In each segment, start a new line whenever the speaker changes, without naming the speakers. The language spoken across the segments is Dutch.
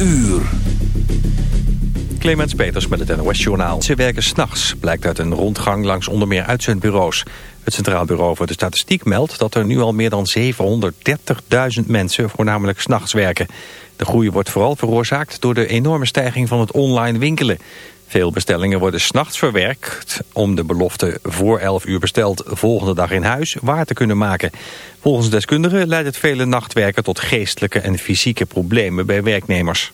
uur.
Clemens Peters met het NOS Journaal. Ze werken s'nachts, blijkt uit een rondgang langs onder meer uitzendbureaus. Het Centraal Bureau voor de Statistiek meldt dat er nu al meer dan 730.000 mensen voornamelijk s'nachts werken. De groei wordt vooral veroorzaakt door de enorme stijging van het online winkelen. Veel bestellingen worden s'nachts verwerkt om de belofte voor 11 uur besteld volgende dag in huis waar te kunnen maken. Volgens deskundigen leidt het vele nachtwerken tot geestelijke en fysieke problemen bij werknemers.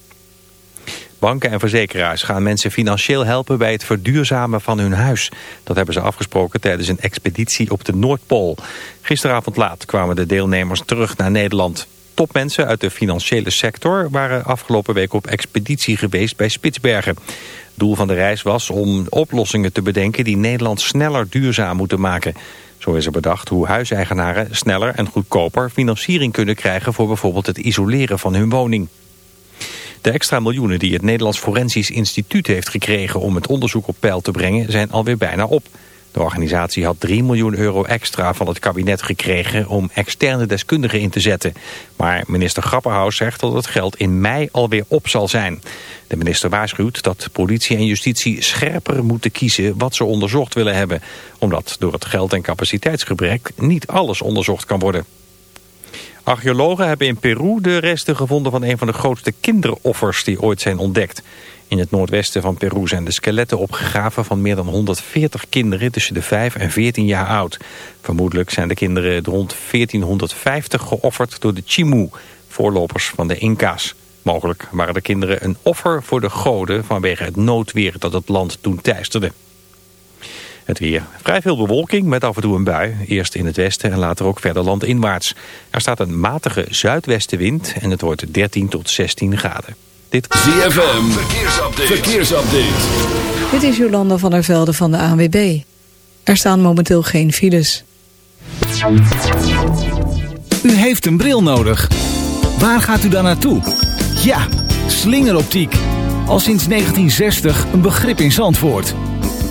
Banken en verzekeraars gaan mensen financieel helpen bij het verduurzamen van hun huis. Dat hebben ze afgesproken tijdens een expeditie op de Noordpool. Gisteravond laat kwamen de deelnemers terug naar Nederland. Topmensen uit de financiële sector waren afgelopen week op expeditie geweest bij Spitsbergen. Doel van de reis was om oplossingen te bedenken die Nederland sneller duurzaam moeten maken. Zo is er bedacht hoe huiseigenaren sneller en goedkoper financiering kunnen krijgen voor bijvoorbeeld het isoleren van hun woning. De extra miljoenen die het Nederlands Forensisch Instituut heeft gekregen om het onderzoek op peil te brengen zijn alweer bijna op. De organisatie had 3 miljoen euro extra van het kabinet gekregen om externe deskundigen in te zetten. Maar minister Grapperhaus zegt dat het geld in mei alweer op zal zijn. De minister waarschuwt dat politie en justitie scherper moeten kiezen wat ze onderzocht willen hebben. Omdat door het geld- en capaciteitsgebrek niet alles onderzocht kan worden. Archeologen hebben in Peru de resten gevonden van een van de grootste kinderoffers die ooit zijn ontdekt. In het noordwesten van Peru zijn de skeletten opgegraven van meer dan 140 kinderen tussen de 5 en 14 jaar oud. Vermoedelijk zijn de kinderen rond 1450 geofferd door de Chimu, voorlopers van de Inca's. Mogelijk waren de kinderen een offer voor de goden vanwege het noodweer dat het land toen teisterde. Het weer. Vrij veel bewolking met af en toe een bui. Eerst in het westen en later ook verder landinwaarts. Er staat een matige zuidwestenwind en het wordt 13 tot 16 graden.
Dit ZFM. Verkeersupdate. Verkeersupdate.
Dit is Jolanda van der Velde van de ANWB. Er staan momenteel geen files.
U heeft een bril nodig. Waar gaat u dan naartoe? Ja, slingeroptiek. Al sinds 1960 een begrip in Zandvoort.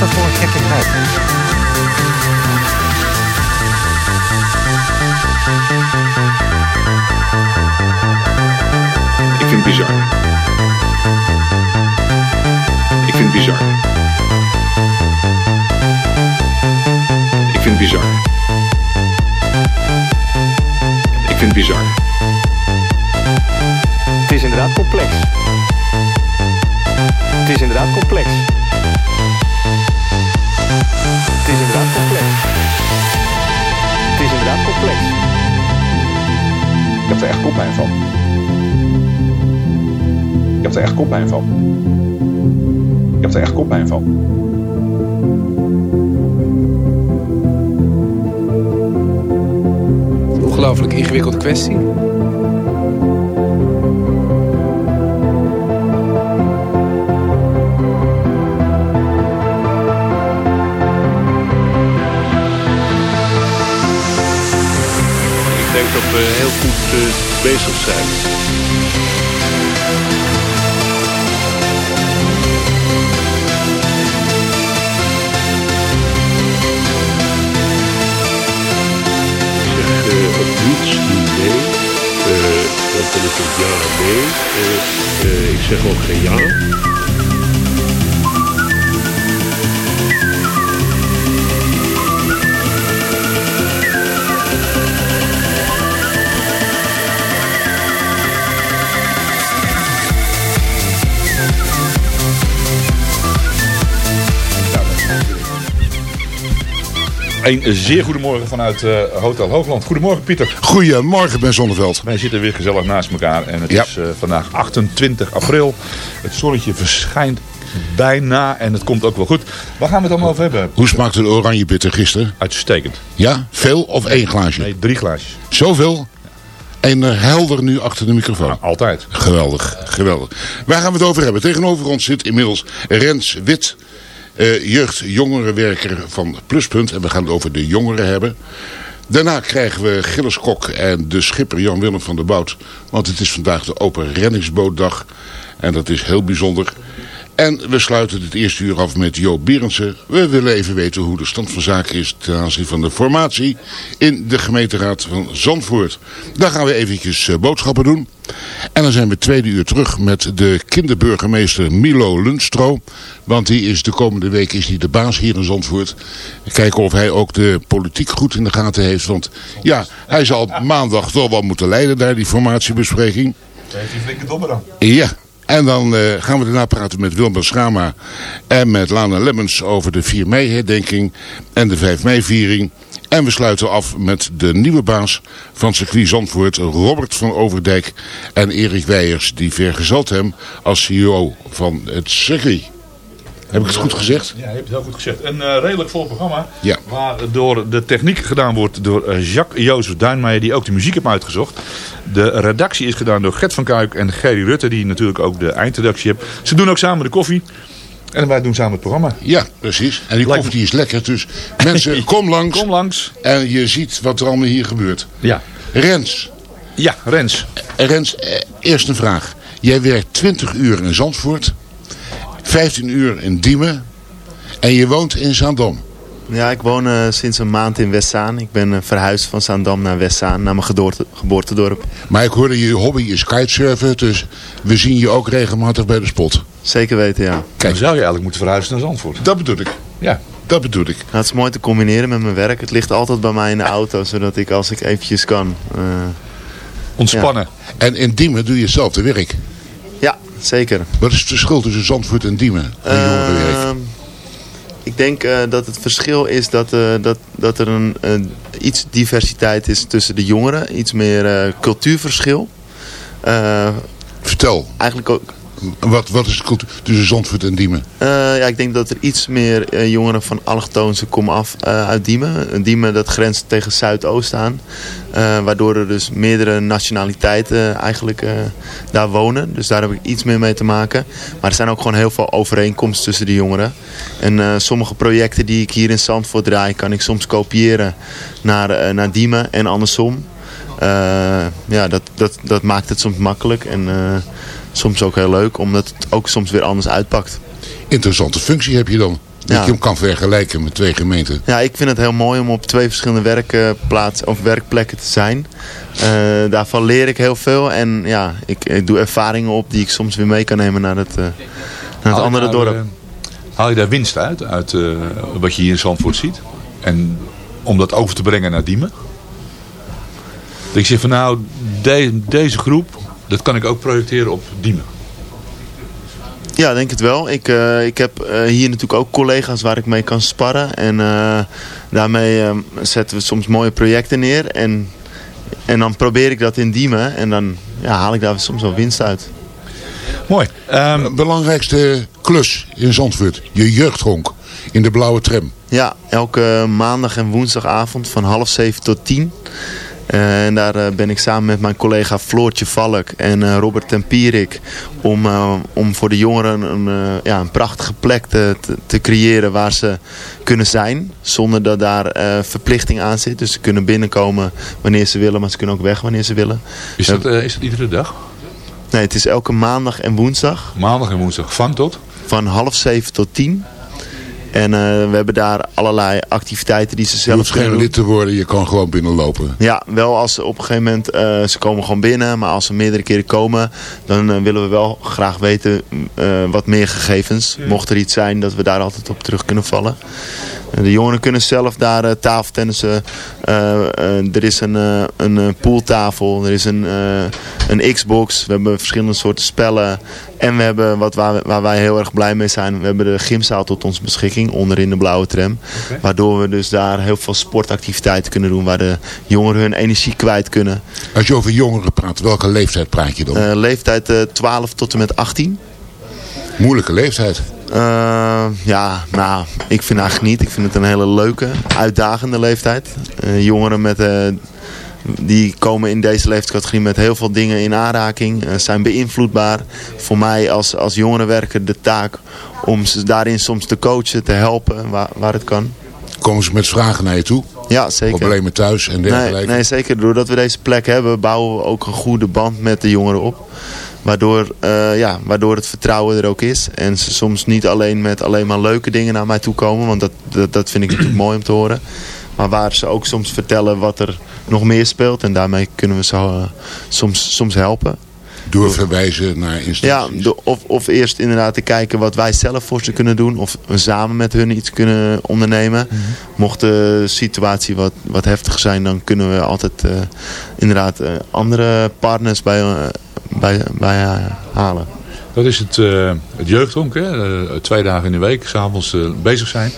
Dat voor een gekkigheid?
Ik vind het bizar. Ik vind het bizar. Ik vind het bizar. Ik vind het bizar.
Het is inderdaad complex. Het is inderdaad complex. Het is inderdaad complex. Het is inderdaad complex.
Ik heb er echt koppijn van. Ik heb er echt koppijn van. Ik heb er echt koppijn van.
Ongelooflijk ingewikkelde kwestie.
Denk dat we heel goed eh, bezig zijn. Ik zeg eh, op niets nee. Eh, dan vind ik het ja, nee. Ik zeg ook geen ja.
Een zeer goedemorgen vanuit eh, Hotel Hoogland. Goedemorgen Pieter.
Goedemorgen Ben Zonneveld.
Wij zitten weer gezellig naast elkaar en het
Ja.
is eh, vandaag 28 april. Het zonnetje verschijnt bijna en het komt ook wel goed. Waar gaan we het allemaal over hebben?
Hoe smaakte de oranje bitter gisteren?
Uitstekend.
Ja? Veel of één glaasje?
Nee, drie glaasjes.
Zoveel? En er helder nu achter de microfoon.
Altijd.
Geweldig, geweldig. Waar gaan we het over hebben? Tegenover ons zit inmiddels Rens Wit, eh, jeugd-jongerenwerker van Pluspunt. En we gaan het over de jongeren hebben. Daarna krijgen we Gilles Kok en de schipper Jan-Willem van der Bout. Want het is vandaag de open reddingsbootdag. En dat is heel bijzonder. En we sluiten het eerste uur af met Jo Berendsen. We willen even weten hoe de stand van zaken is ten aanzien van de formatie in de gemeenteraad van Zandvoort. Daar gaan we eventjes eh, boodschappen doen. En dan zijn we tweede uur terug met de kinderburgemeester Milo Lundstro. Want die is de komende week is die de baas hier in Zandvoort. Kijken of hij ook de politiek goed in de gaten heeft. Want ja, hij zal maandag toch wel moeten leiden daar, die formatiebespreking.
Heeft die flinke dommer dan?
Ja, en dan eh, gaan we daarna praten met Wilma Schama en met Lana Lemmens over de 4 mei herdenking en de 5 mei viering. En we sluiten af met de nieuwe baas van circuit Zandvoort, Robert van Overdijk en Erik Weijers, die vergezelt hem als CEO van het circuit. Heb ik het goed gezegd?
Ja, je hebt het heel goed gezegd. Een eh, redelijk vol programma.
Ja.
Waar door de techniek gedaan wordt door eh, Jacques-Jozef Duinmeijer, die ook de muziek heeft uitgezocht. De redactie is gedaan door Gert van Kuik en Gerry Rutte, die natuurlijk ook de eindredactie heeft. Ze doen ook samen de koffie. En wij doen samen het programma.
Ja, precies. En die
Lijkt
koffie is lekker, dus mensen, kom langs.
Kom langs.
En je ziet wat er allemaal hier gebeurt.
Ja.
Rens,
Ja, Rens.
Rens, eh, eerst een vraag. Jij werkt 20 uur in Zandvoort, 15 uur in Diemen en je woont in Zaandam.
Ja, ik woon eh, sinds een maand in Westzaan. Ik ben eh, verhuisd van Zaandam naar Westzaan, naar mijn gedoorte- geboortedorp.
Maar ik hoorde je hobby is kitesurfen, dus we zien je ook regelmatig bij de spot.
Zeker weten, ja.
Dan zou je eigenlijk moeten verhuizen naar Zandvoort.
Dat bedoel ik.
Ja.
Dat bedoel ik.
Nou, het is mooi te combineren met mijn werk. Het ligt altijd bij mij in de auto, zodat ik als ik eventjes kan... eh,
Ontspannen.
En in Diemen doe je hetzelfde werk.
Zeker.
Wat is het verschil tussen Zandvoort en Diemen? jongerenwerk?
Ehm, ik denk eh, dat het verschil is dat, eh, dat, dat er een, een iets diversiteit is tussen de jongeren. Iets meer eh, cultuurverschil. Eh,
Vertel.
Eigenlijk ook...
Wat, wat is het cultuur tussen Zandvoort en Diemen?
Eh, ja, ik denk dat er iets meer eh, jongeren van allochtoonse komen af eh, uit Diemen. Diemen dat grenst tegen Zuidoost aan. Waardoor er dus meerdere nationaliteiten eigenlijk daar wonen. Dus daar heb ik iets meer mee te maken. Maar er zijn ook gewoon heel veel overeenkomsten tussen de jongeren. En sommige projecten die ik hier in Zandvoort draai... kan ik soms kopiëren naar, naar Diemen en andersom. Eh, ja, dat, dat, dat maakt het soms makkelijk en eh, soms ook heel leuk, omdat het ook soms weer anders uitpakt.
Interessante functie heb je dan. Dat
Ja.
je hem kan vergelijken met twee gemeenten.
Ja, ik vind het heel mooi om op twee verschillende werkplaatsen of werkplekken te zijn. Eh, daarvan leer ik heel veel en ja, ik, ik doe ervaringen op die ik soms weer mee kan nemen naar het, eh, naar het
Haal
andere
daar,
dorp.
haal je daar winst uit, uit wat je hier in Zandvoort ziet? En om dat over te brengen naar Diemen? Dat ik zeg van nou, de- deze groep, dat kan ik ook projecteren op Diemen.
Ja, denk het wel. Ik, eh, ik heb eh, hier natuurlijk ook collega's waar ik mee kan sparren. En eh, daarmee eh, zetten we soms mooie projecten neer. En, en dan probeer ik dat in Diemen. En dan ja, haal ik daar soms wel winst uit.
Mooi.
belangrijkste klus in Zandvoort. Je jeugdhonk in de blauwe tram.
Ja, elke maandag en woensdagavond van half zeven tot tien. Eh, en daar eh, ben ik samen met mijn collega Floortje Valk en eh, Robert Tempierik om, om voor de jongeren een, ja, een prachtige plek te, te, te creëren waar ze kunnen zijn. Zonder dat daar verplichting aan zit. Dus ze kunnen binnenkomen wanneer ze willen, maar ze kunnen ook weg wanneer ze willen.
Is dat, is dat iedere dag?
Nee, het is elke maandag en woensdag.
Maandag en woensdag van tot?
Van half zeven tot tien. En eh, we hebben daar allerlei activiteiten die ze
Je
zelf
hoeft geen
kunnen doen.
lid te worden, je kan gewoon binnenlopen.
Ja, wel als ze op een gegeven moment, eh, ze komen gewoon binnen, maar als ze meerdere keren komen, dan eh, willen we wel graag weten eh, wat meer gegevens. Mocht er iets zijn, dat we daar altijd op terug kunnen vallen. De jongeren kunnen zelf daar eh, tafeltennissen. Er is een, eh, een pooltafel, er is een, eh, een Xbox, we hebben verschillende soorten spellen. En we hebben, wat waar, waar wij heel erg blij mee zijn, we hebben de gymzaal tot onze beschikking, onderin de blauwe tram. Waardoor we dus daar heel veel sportactiviteiten kunnen doen, waar de jongeren hun energie kwijt kunnen.
Als je over jongeren praat, welke leeftijd praat je dan?
Eh, leeftijd eh 12 tot en met 18.
Moeilijke leeftijd.
Eh, ja, nou, ik vind eigenlijk niet. Ik vind het een hele leuke, uitdagende leeftijd. Eh, jongeren met, eh, die komen in deze leeftijdscategorie met heel veel dingen in aanraking. eh, zijn beïnvloedbaar. Voor mij als, als jongerenwerker de taak om ze daarin soms te coachen, te helpen waar, waar het kan.
Komen ze met vragen naar je toe?
Ja, zeker.
Problemen thuis en
Nee,
dergelijke?
nee, zeker. Doordat we deze plek hebben, bouwen we ook een goede band met de jongeren op. Waardoor, eh, ja, waardoor het vertrouwen er ook is. En ze soms niet alleen met alleen maar leuke dingen naar mij toe komen. Want dat, dat, dat vind ik natuurlijk mooi om te horen. Maar waar ze ook soms vertellen wat er nog meer speelt. En daarmee kunnen we ze eh, soms, soms helpen.
Doorverwijzen naar instanties?
Ja, of, of eerst inderdaad te kijken wat wij zelf voor ze kunnen doen. Of we samen met hun iets kunnen ondernemen. Mocht de situatie wat, wat heftig zijn, dan kunnen we altijd eh, inderdaad eh, andere partners bij, bij, bij halen.
Dat is het, eh, het jeugdhonk, hè? Twee dagen in de week, s'avonds bezig zijn.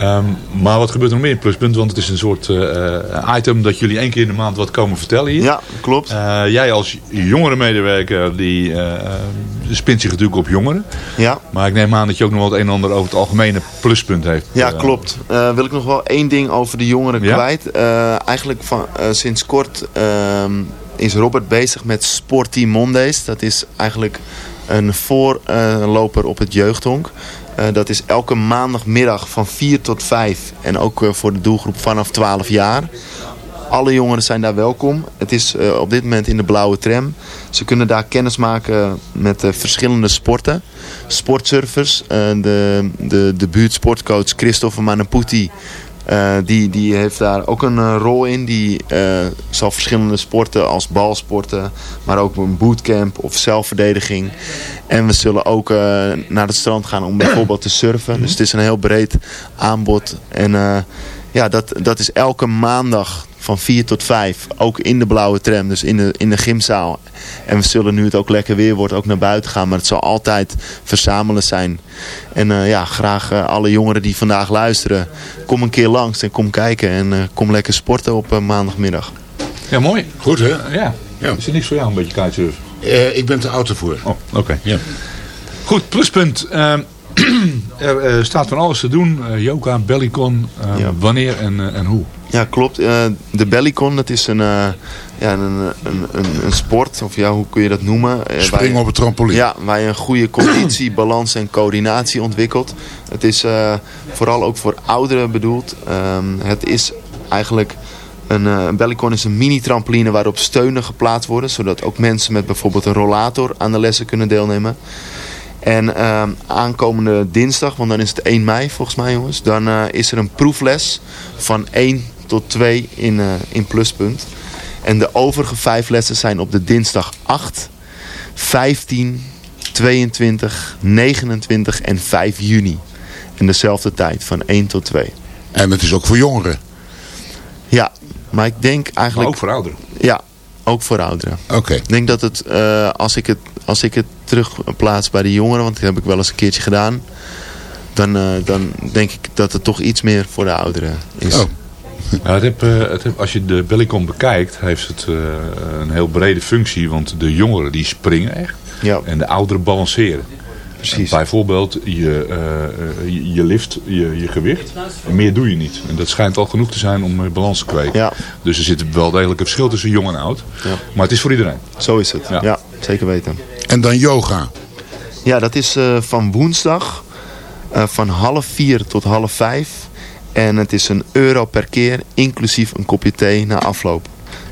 Ehm, maar wat gebeurt er nog meer in Pluspunt? Want het is een soort eh, eh, item dat jullie één keer in de maand wat komen vertellen hier.
Ja, klopt.
jij als jongere medewerker, die eh, eh, spint zich natuurlijk op jongeren.
Ja.
Maar ik neem aan dat je ook nog wel het een en ander over het algemene pluspunt heeft.
Ja,
Eh,
klopt. Eh, wil ik nog wel één ding over de jongeren
Ja?
kwijt. Eh, eigenlijk van, eh, sinds kort ehm, is Robert bezig met Sporty Mondays. Dat is eigenlijk een voorloper op het jeugdhonk. Eh, dat is elke maandagmiddag van 4 tot 5. En ook eh, voor de doelgroep vanaf 12 jaar. Alle jongeren zijn daar welkom. Het is eh, op dit moment in de blauwe tram. Ze kunnen daar kennis maken met verschillende sporten. Sportsurfers. de, de, de buurtsportcoach Christopher Manaputi. Eh, die, die heeft daar ook een eh, rol in. Die eh, zal verschillende sporten als balsporten. Maar ook een bootcamp of zelfverdediging. En we zullen ook naar het strand gaan om bijvoorbeeld te surfen. Dus het is een heel breed aanbod. En ja, dat, dat is elke maandag van 4 tot 5. Ook in de blauwe tram, dus in de, in de gymzaal. En we zullen nu het ook lekker weer wordt ook naar buiten gaan. Maar het zal altijd verzamelen zijn. En eh, ja, graag eh, alle jongeren die vandaag luisteren. Kom een keer langs en kom kijken. En eh, kom lekker sporten op maandagmiddag.
Ja, mooi.
Goed hè?
Ja. Is er niks voor jou een beetje kitesurfen?
Eh, ik ben te oud ervoor.
Oh, oké. Ja. Goed, pluspunt. Er eh, staat van alles te doen. Eh, yoga, bellycon. eh, Wanneer en, en hoe?
Ja, klopt. De Bellycon, dat is een, ja, een, een, een, een sport, of ja, hoe kun je dat noemen?
Springen op het trampoline.
Ja, waar je een goede conditie, balans en coördinatie ontwikkelt. Het is vooral ook voor ouderen bedoeld. Ehm, het is eigenlijk Een uh, bellycon is een mini-trampoline waarop steunen geplaatst worden. Zodat ook mensen met bijvoorbeeld een rollator aan de lessen kunnen deelnemen. En uh, aankomende dinsdag, want dan is het 1 mei volgens mij jongens. Dan uh, is er een proefles van 1 tot 2 in, uh, in pluspunt. En de overige vijf lessen zijn op de dinsdag 8, 15, 22, 29 en 5 juni. In dezelfde tijd, van 1 tot 2.
En het is ook voor jongeren?
Ja, maar ik denk eigenlijk...
Maar ook voor ouderen?
Ja, ook voor ouderen.
Oké.
Ik denk dat het, uh, als ik het, als ik het terugplaats bij de jongeren, want dat heb ik wel eens een keertje gedaan, dan, uh, dan denk ik dat het toch iets meer voor de ouderen is.
Oh.
Nou, het heb, uh, het heb, als je de Bellicom bekijkt, heeft het uh, een heel brede functie. Want de jongeren die springen echt.
Ja.
En de ouderen balanceren.
Precies.
Bijvoorbeeld, je, uh, je, lift je, je gewicht. En meer doe je niet. En dat schijnt al genoeg te zijn om balans te kweken.
Ja.
Dus er zit wel degelijk een verschil tussen jong en oud.
Ja.
Maar het is voor iedereen.
Zo is het. Ja zeker weten.
En dan yoga?
Ja, dat is van woensdag. van half vier tot half vijf. En het is een euro per keer, inclusief een kopje thee na afloop.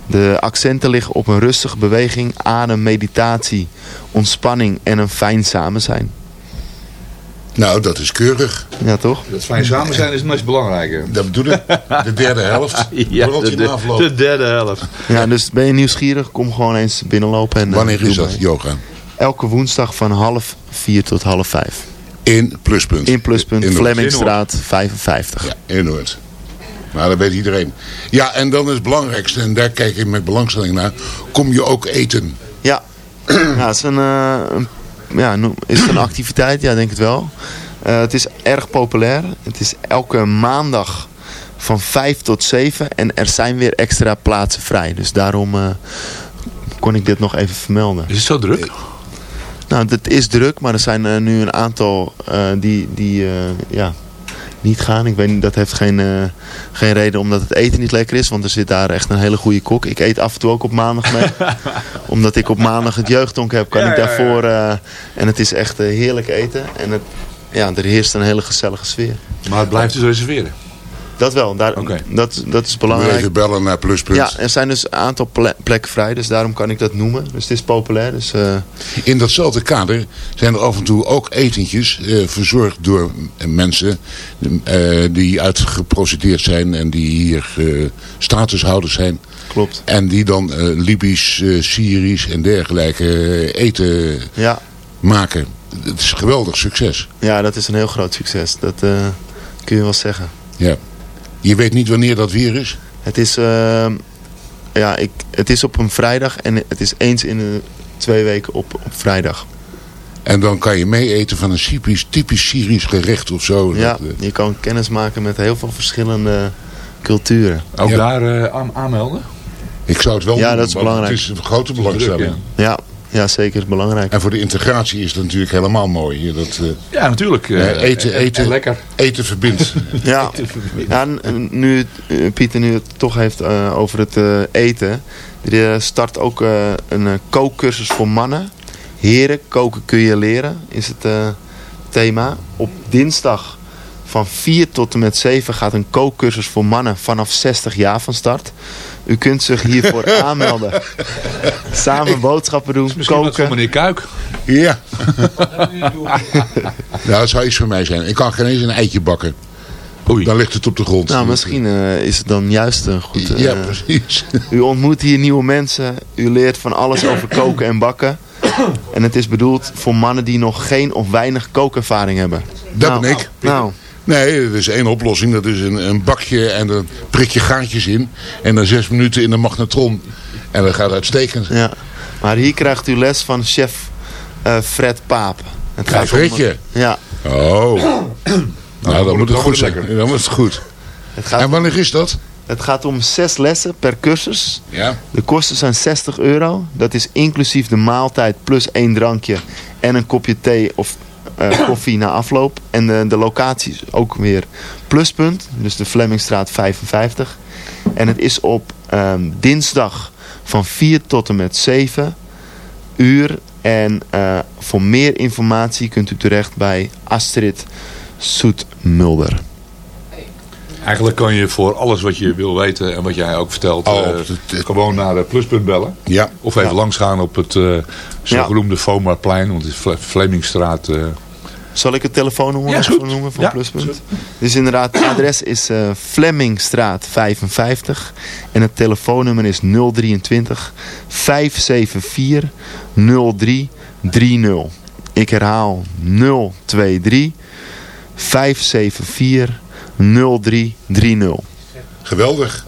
De accenten liggen op een rustige beweging, adem, meditatie, ontspanning en een fijn samen zijn.
Nou, dat is keurig.
Ja, toch?
Dat fijn samen zijn is het meest belangrijke.
Dat bedoel ik. De derde helft.
ja, de, de, de, derde helft.
Ja, dus ben je nieuwsgierig, kom gewoon eens binnenlopen. En,
Wanneer
uh,
is dat, yoga?
Elke woensdag van half vier tot half vijf.
In Pluspunt.
In Pluspunt,
in
Flemmingstraat 55.
Ja, in Noord. Nou, dat weet iedereen. Ja, en dan is het belangrijkste, en daar kijk ik met belangstelling naar, kom je ook eten?
Ja, ja het is een, uh, een, ja, is het een activiteit? Ja, denk het wel. Uh, het is erg populair. Het is elke maandag van 5 tot 7 en er zijn weer extra plaatsen vrij. Dus daarom uh, kon ik dit nog even vermelden.
Is het zo druk?
Nou, het is druk, maar er zijn uh, nu een aantal die, die ja, niet gaan. Ik weet niet, dat heeft geen, geen reden omdat het eten niet lekker is. Want er zit daar echt een hele goede kok. Ik eet af en toe ook op maandag mee. omdat ik op maandag het jeugdonk heb, kan ja, ik daarvoor... Ja. en het is echt heerlijk eten. En het, ja, er heerst een hele gezellige sfeer.
Maar het blijft dus reserveren?
Dat wel, daar, okay. dat, dat is belangrijk.
Even bellen naar Pluspunt.
Ja, er zijn dus een aantal plekken vrij, dus daarom kan ik dat noemen. Dus het is populair. Dus, uh...
In datzelfde kader zijn er af en toe ook etentjes uh, verzorgd door mensen uh, die uitgeprocedeerd zijn en die hier statushouders zijn.
Klopt.
En die dan Libisch, Syrisch en dergelijke eten
ja.
maken. Het is een geweldig succes.
Ja, dat is een heel groot succes. Dat kun je wel zeggen.
Ja. Je weet niet wanneer dat weer is?
Het is, uh, ja, ik, het is op een vrijdag en het is eens in de twee weken op, op vrijdag.
En dan kan je mee eten van een typisch, typisch Syrisch gerecht of zo.
Ja, dat, uh... je kan kennis maken met heel veel verschillende culturen.
Ook
ja.
daar uh, aan, aanmelden?
Ik zou het wel
Ja,
doen,
dat is belangrijk.
Het is een grote belangstelling.
Ja. Ja, zeker. is belangrijk.
En voor de integratie is het natuurlijk helemaal mooi. Dat, uh,
ja, natuurlijk.
Uh, eten, eten,
en lekker.
Eten verbindt.
ja. ja, nu uh, Pieter nu het toch heeft over het eten. Er start ook een kookcursus voor mannen. Heren, koken kun je leren, is het thema. Op dinsdag van 4 tot en met 7 gaat een kookcursus voor mannen vanaf 60 jaar van start. U kunt zich hiervoor aanmelden. Samen boodschappen doen,
Misschien
koken.
voor meneer Kuik.
Ja. nou, dat zou iets voor mij zijn. Ik kan geen eens een eitje bakken.
Oei.
Dan ligt het op de grond.
Nou, misschien uh, is het dan juist een goed... Uh,
ja, precies.
u ontmoet hier nieuwe mensen. U leert van alles over koken en bakken. En het is bedoeld voor mannen die nog geen of weinig kookervaring hebben.
Dat
nou,
ben ik.
Nou,
Nee, er is één oplossing. Dat is een, een bakje en dan prik je gaatjes in. En dan zes minuten in de magnetron. En dat gaat uitstekend.
Ja, maar hier krijgt u les van chef uh, Fred Paap.
Het gaat Fredje?
Om, ja.
Oh. nou, dan moet het goed zijn. Dan moet het goed.
Het gaat
en wanneer is dat?
Het gaat om zes lessen per cursus.
Ja.
De kosten zijn 60 euro. Dat is inclusief de maaltijd plus één drankje en een kopje thee of uh, koffie na afloop. En de, de locatie is ook weer pluspunt. Dus de Flemmingstraat 55. En het is op um, dinsdag van 4 tot en met 7 uur. En uh, voor meer informatie kunt u terecht bij Astrid Soetmulder.
Eigenlijk kan je voor alles wat je wil weten en wat jij ook vertelt,
Oh,
eh,
het-
gewoon naar de pluspunt bellen.
Ja.
Of even
Ja.
langsgaan op het eh zogenoemde Fomarplein, want het is eh,
Zal ik het telefoonnummer
Ja,
noemen van
Ja,
Pluspunt? Dus inderdaad, het adres is eh Flemmingstraat 55. En het telefoonnummer is 023 574 0330. Ik herhaal 023 574 0330.
Geweldig.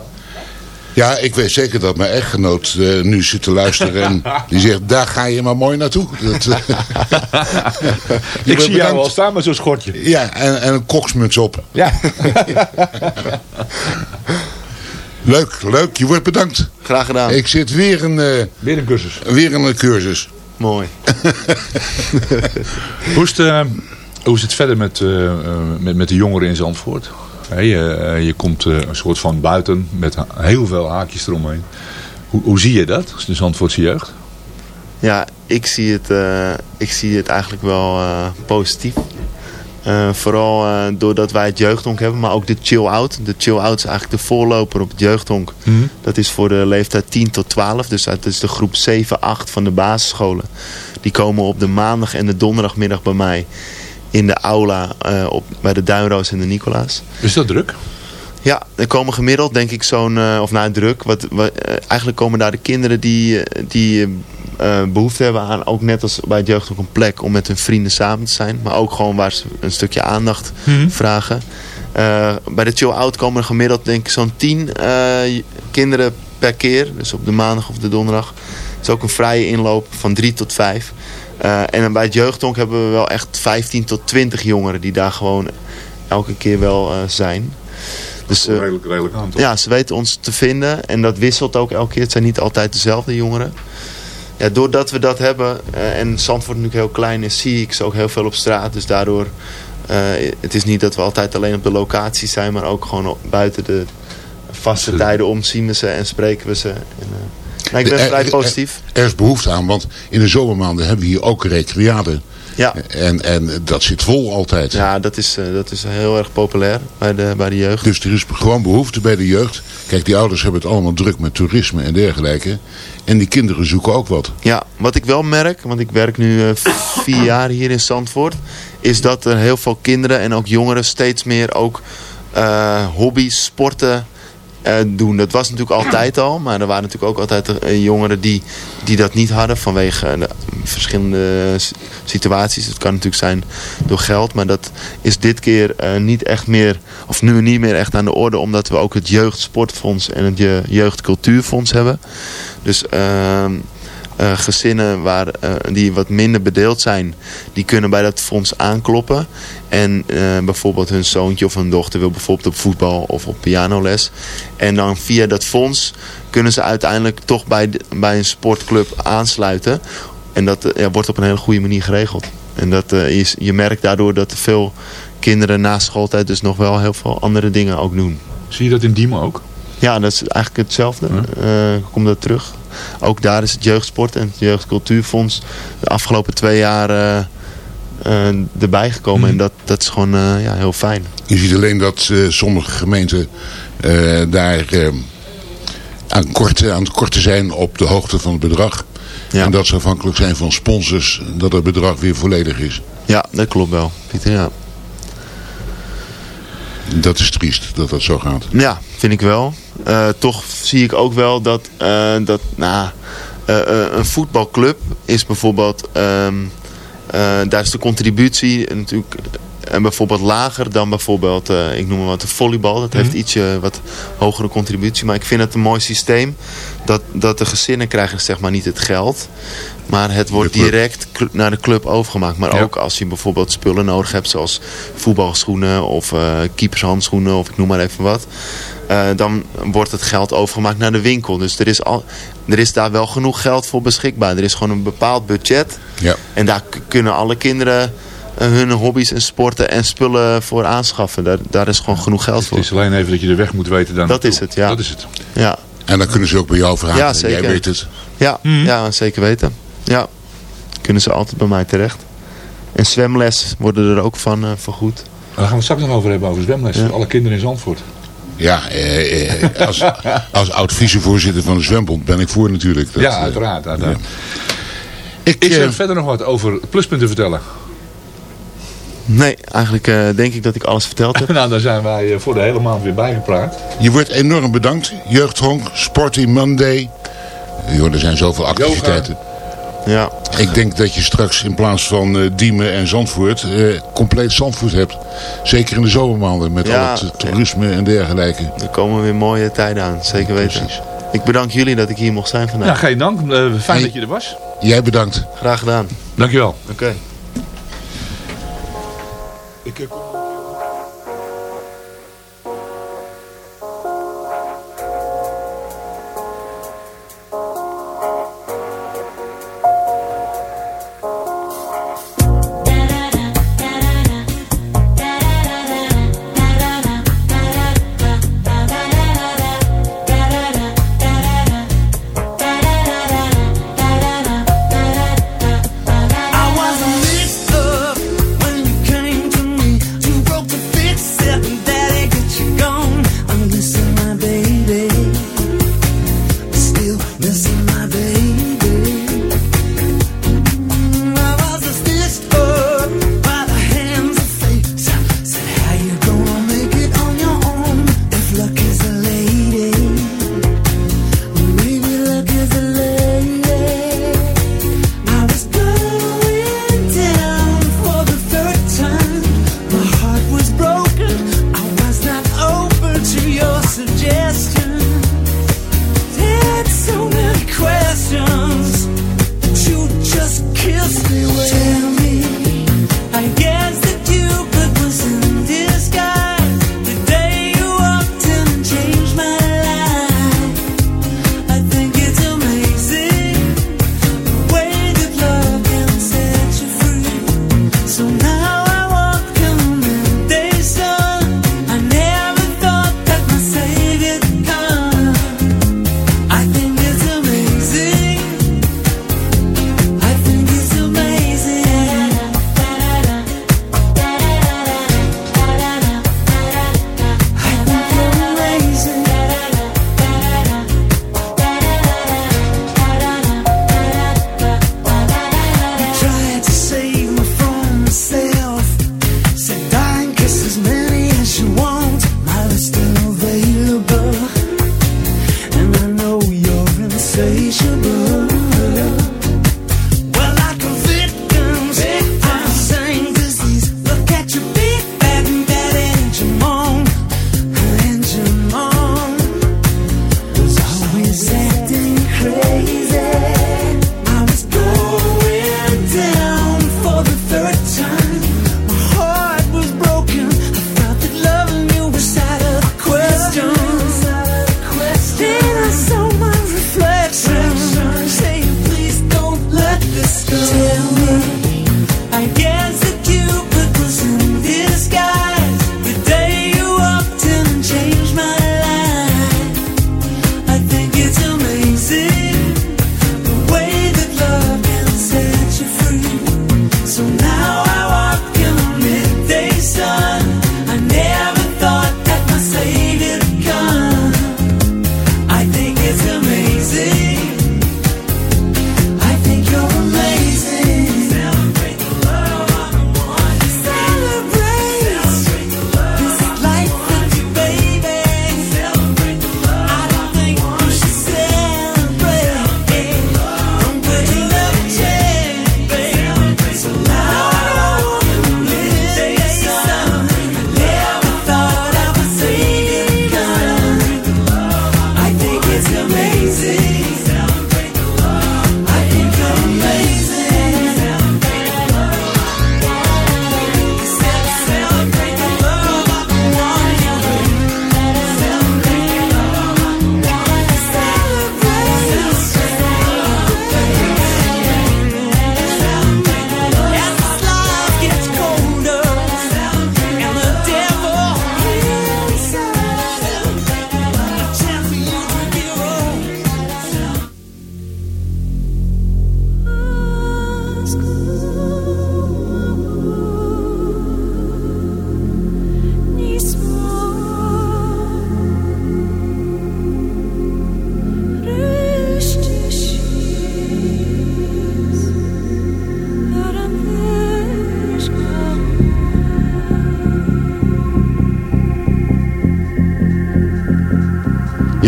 Ja, ik weet zeker dat mijn echtgenoot eh, nu zit te luisteren en die zegt, daar ga je maar mooi naartoe. Dat, eh,
ik zie jou al staan met zo'n schortje.
Ja, en, en een koksmuts op.
Ja.
Leuk, leuk. Je wordt bedankt.
Graag gedaan.
Ik zit weer een, eh,
Weer een cursus.
weer een cursus.
Mooi.
Hoe is het, eh, hoe is het verder met, met, met de jongeren in Zandvoort? Hè, je, eh, je komt eh, een soort van buiten met heel veel haakjes eromheen. Hoe, hoe zie je dat, de Zandvoortse jeugd?
Ja, ik zie het, eh, ik zie het eigenlijk wel positief. Vooral doordat wij het jeugdhonk hebben, maar ook de chill-out. De chill-out is eigenlijk de voorloper op het jeugdhonk. Dat is voor de leeftijd 10 tot 12. Dus dat is de groep 7, 8 van de basisscholen. Die komen op de maandag en de donderdagmiddag bij mij in de aula eh, op, bij de Duinroos en de Nicolaas.
Is dat druk?
Ja, er komen gemiddeld denk ik zo'n, eh, of nou druk, wat, wat, eh, eigenlijk komen daar de kinderen die, die eh, behoefte hebben aan, ook net als bij het jeugd ook een plek om met hun vrienden samen te zijn. Maar ook gewoon waar ze een stukje aandacht
Mhm.
vragen. Bij de chill out komen er gemiddeld denk ik zo'n 10 eh, kinderen per keer. Dus op de maandag of de donderdag. Het is ook een vrije inloop van 3 tot 5. Eh, en bij het jeugdhonk hebben we wel echt 15 tot 20 jongeren die daar gewoon elke keer wel eh, zijn. Dus, eh,
redelijk, redelijk aantal.
ja, ze weten ons te vinden. En dat wisselt ook elke keer. Het zijn niet altijd dezelfde jongeren. Ja, doordat we dat hebben eh, en Zandvoort natuurlijk heel klein is, zie ik ze ook heel veel op straat. Dus daardoor, eh, het is niet dat we altijd alleen op de locatie zijn, maar ook gewoon op- buiten de vaste tijden om zien we ze en spreken we ze. En, ik ben
Er-
vrij positief.
Er is behoefte aan, want in de zomermaanden hebben we hier ook recreade.
Ja.
En, en dat zit vol altijd.
Ja, dat is, eh, dat is heel erg populair bij de, bij de jeugd.
Dus er is gewoon behoefte bij de jeugd. Kijk, die ouders hebben het allemaal druk met toerisme en dergelijke. En die kinderen zoeken ook wat.
Ja, wat ik wel merk, want ik werk nu eh, vier jaar hier in Zandvoort, is dat er heel veel kinderen en ook jongeren steeds meer ook eh, hobby's, sporten eh, doen. Dat was natuurlijk altijd al, maar er waren natuurlijk ook altijd eh, jongeren die, die dat niet hadden vanwege de verschillende situaties. Het kan natuurlijk zijn door geld, maar dat is dit keer niet echt meer, of nu niet meer echt aan de orde, omdat we ook het Jeugdsportfonds en het Je- Jeugdcultuurfonds hebben. Dus eh, gezinnen waar, eh, die wat minder bedeeld zijn, die kunnen bij dat fonds aankloppen. En eh, bijvoorbeeld hun zoontje of hun dochter wil bijvoorbeeld op voetbal of op pianoles. En dan via dat fonds kunnen ze uiteindelijk toch bij, bij een sportclub aansluiten. En dat ja, wordt op een hele goede manier geregeld. En dat is, je merkt daardoor dat veel kinderen na schooltijd dus nog wel heel veel andere dingen ook doen.
Zie je dat in Diemen ook?
Ja, dat is eigenlijk hetzelfde. Eh komt dat terug. Ook daar is het jeugdsport en het jeugdcultuurfonds de afgelopen twee jaar eh, eh, erbij gekomen. En dat, dat is gewoon ja, heel fijn.
Je ziet alleen dat sommige gemeenten daar aan, korte, aan het korten zijn op de hoogte van het bedrag. En dat ze afhankelijk zijn van sponsors, dat het bedrag weer volledig is.
Ja, dat klopt wel, Pieter. Ja,
Dat is triest dat dat zo gaat.
ja vind ik wel. Eh, toch zie ik ook wel dat, eh, dat nou, eh, een voetbalclub is bijvoorbeeld... ehm, eh, daar is de contributie natuurlijk en bijvoorbeeld lager dan bijvoorbeeld, ik noem maar wat, de volleybal. Dat heeft
Mhm.
ietsje wat hogere contributie. Maar ik vind het een mooi systeem. Dat, dat de gezinnen krijgen zeg maar niet het geld. Maar het wordt direct naar de club overgemaakt. Maar
Ja.
ook als je bijvoorbeeld spullen nodig hebt. Zoals voetbalschoenen of keepershandschoenen of ik noem maar even wat. Eh, dan wordt het geld overgemaakt naar de winkel. Dus er is, al, er is daar wel genoeg geld voor beschikbaar. Er is gewoon een bepaald budget.
Ja.
En daar kunnen alle kinderen eh, hun hobby's en sporten en spullen voor aanschaffen. Daar, daar is gewoon genoeg geld voor.
Het is alleen even dat je de weg moet weten dan.
Dat is het, ja.
Dat is het.
Ja,
En dan kunnen ze ook bij jou vragen.
Ja, zeker.
Jij weet het.
ja, ja zeker weten. Ja, kunnen ze altijd bij mij terecht. En zwemles worden er ook van eh, vergoed.
Daar gaan we het straks nog over hebben, over zwemles.
Ja.
Alle kinderen in Zandvoort.
Ja, eh, eh, als, als oud-vicevoorzitter van de zwembond ben ik voor natuurlijk.
Ja,
eh,
uiteraard. uiteraard.
Ik,
Is
eh,
er verder nog wat over pluspunten vertellen?
Nee, eigenlijk denk ik dat ik alles verteld heb.
nou, daar zijn wij voor de hele maand weer bijgepraat.
Je wordt enorm bedankt. Jeugdhonk, Sporty Monday. Joh, er zijn zoveel activiteiten.
Ja.
Ik denk dat je straks in plaats van uh, Diemen en Zandvoort... Eh, compleet Zandvoort hebt. Zeker in de zomermaanden met al het eh, toerisme en dergelijke.
Er komen weer mooie tijden aan, zeker weten. Ik bedank jullie dat ik hier mocht zijn vandaag.
Ja, geen dank. Fijn dat je er was.
Jij bedankt.
Graag gedaan.
Dankjewel.
Oké.
Ik heb...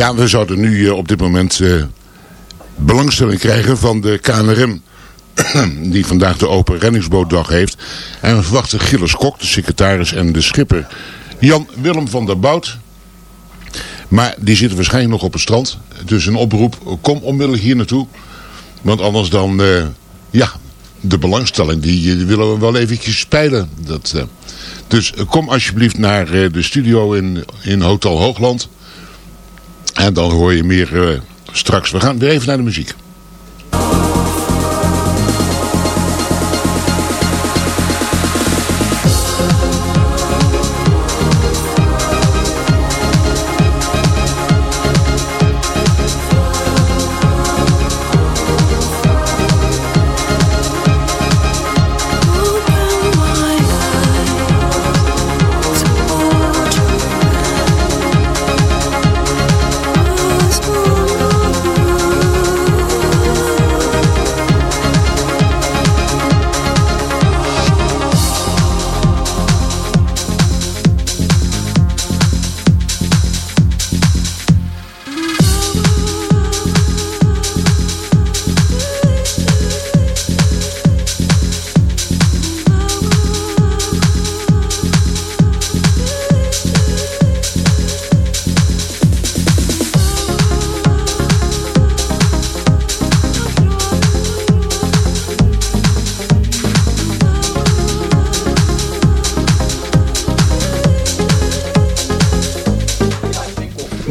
Ja, we zouden nu eh, op dit moment eh, belangstelling krijgen van de KNRM. die vandaag de open reddingsbootdag heeft. En we verwachten Gilles Kok, de secretaris en de schipper Jan Willem van der Bout. Maar die zitten waarschijnlijk nog op het strand. Dus een oproep, kom onmiddellijk hier naartoe. Want anders dan, eh, ja, de belangstelling, die, willen we wel eventjes spelen. Dat, dus kom alsjeblieft naar de studio in, in Hotel Hoogland. En dan hoor je meer eh, straks. We gaan weer even naar de muziek.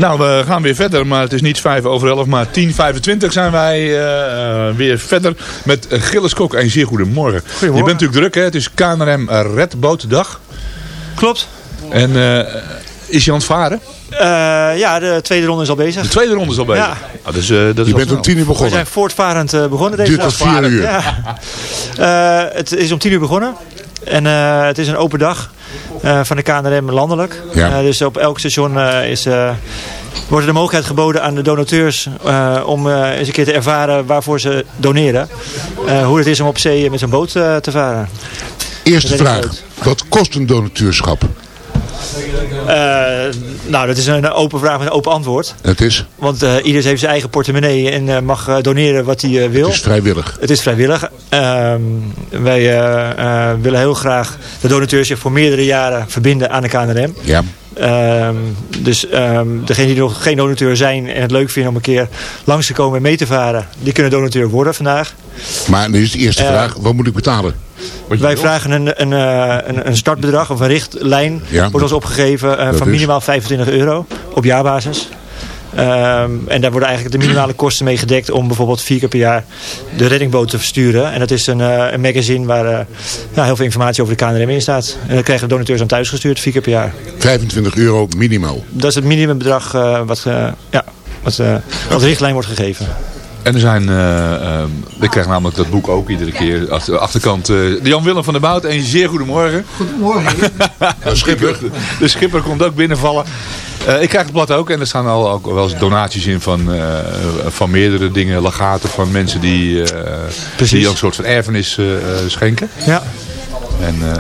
Nou, we gaan weer verder, maar het is niet 5 over 11, maar 10.25 zijn wij eh, eh, weer verder met uh, Gilles Kok. En zeer goedemorgen.
Goedemorgen.
Je bent natuurlijk druk, hè? Het is KNRM Redbootdag.
Klopt.
En eh, is je aan het varen?
Eh, ja, de tweede ronde is al bezig.
De tweede ronde is al bezig.
Ja.
Ah, dus, eh, dat is
Je bent om tien uur
We
begonnen.
zijn voortvarend eh, begonnen deze
Duurt
dag.
tot vier uur.
Ja. Eh, het is om tien uur begonnen. En eh, het is een open dag eh, van de KNRM landelijk.
Ja.
Eh, dus op elk station is, wordt er de mogelijkheid geboden aan de donateurs om eens een keer te ervaren waarvoor ze doneren. Hoe het is om op zee met zo'n boot te varen.
Eerste vraag. Wat kost een donateurschap?
Eh, nou, dat is een open vraag met een open antwoord.
Het is,
Want eh ieder heeft zijn eigen portemonnee en eh, mag doneren wat hij wil.
het is vrijwillig.
Het is vrijwillig. Ehm, wij willen heel graag de donateurs zich voor meerdere jaren verbinden aan de KNRM.
Ja.
Ehm, dus ehm degenen die nog geen donateur zijn en het leuk vinden om een keer langs te komen en mee te varen, die kunnen donateur worden vandaag.
Maar nu is de eerste
Eh,
vraag. Wat moet ik betalen?
Wij vragen een, een, eh, een, een startbedrag of een richtlijn
Ja.
wordt ons opgegeven eh, van minimaal 25 euro op jaarbasis. Ehm, en daar worden eigenlijk de minimale kosten mee gedekt om bijvoorbeeld vier keer per jaar de reddingboot te versturen. En dat is een, eh, een magazine waar eh, ja, heel veel informatie over de KNRM in staat. En dat krijgen de donateurs aan thuis gestuurd, vier keer per jaar.
25 euro minimaal.
Dat is het minimumbedrag eh, wat, ja, wat, wat richtlijn wordt gegeven.
En er zijn, eh, eh, ik krijg namelijk dat boek ook iedere keer. Achter, achterkant, eh, de Jan-Willem van der Bout. En zeer goedemorgen.
Goedemorgen.
De schipper. De schipper komt ook binnenvallen. Eh, ik krijg het blad ook en er staan al ook wel eens donaties in van, eh, van meerdere dingen, legaten van mensen die, eh die een soort van erfenis schenken.
Ja.
En, eh,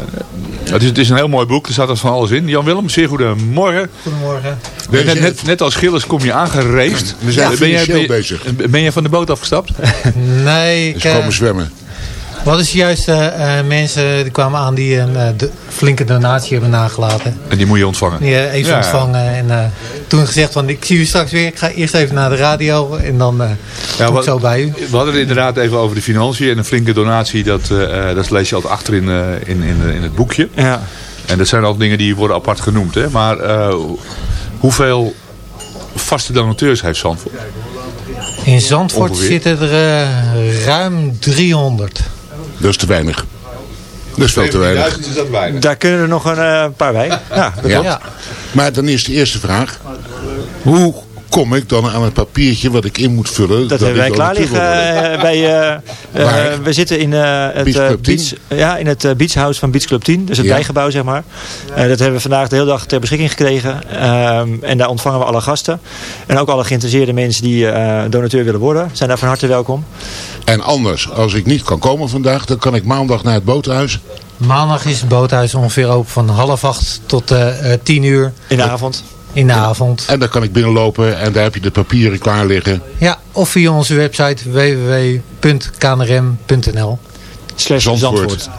het, is, het is een heel mooi boek, er staat er van alles in. Jan-Willem, zeer goedemorgen.
Goedemorgen.
Net, net, net als Gilles kom je aangereisd.
We zijn
ben, jij, ben,
bezig.
ben je van de boot afgestapt?
Nee, ik,
Dus
eh,
komen zwemmen.
wat is juist eh, eh, mensen die kwamen aan die een eh, de- flinke donatie hebben nagelaten.
En die moet je ontvangen.
Die eh, even
Ja.
ontvangen en eh, toen gezegd van ik zie u straks weer. Ik ga eerst even naar de radio en dan eh kom ik
wat-
zo bij u.
We hadden het inderdaad even over de financiën. En een flinke donatie, dat, eh, eh, dat lees je altijd achter in, eh, in, in, in het boekje.
Ja.
En dat zijn al dingen die worden apart genoemd. Hè? Maar eh, hoeveel vaste donateurs heeft Zandvoort?
In Zandvoort
Ongeveer.
zitten er ruim 300.
Dat is te weinig. Dat is veel te weinig.
is dat weinig.
Daar kunnen er nog een eh, paar bij. Ja, dat
Ja.
klopt.
Maar dan is de eerste vraag. Hoe kom ik dan aan het papiertje wat ik in moet vullen?
Dat, hebben wij klaar liggen. eh, bij, eh, eh,
Waar?
we zitten in eh, het,
Beach Club 10?
beach, ja, in het eh, beachhouse van Beach Club 10. Dus het
Ja.
bijgebouw, zeg maar. Eh, dat hebben we vandaag de hele dag ter beschikking gekregen. Ehm, en daar ontvangen we alle gasten. En ook alle geïnteresseerde mensen die eh, donateur willen worden. Zijn daar van harte welkom.
En anders, als ik niet kan komen vandaag, dan kan ik maandag naar het boothuis.
Maandag is het boothuis ongeveer open van half acht tot tien uur.
In de avond.
In de avond.
En dan kan ik binnenlopen en daar heb je de papieren klaar liggen.
Ja, of via onze website www.knrm.nl.
Slash
Zandvoort.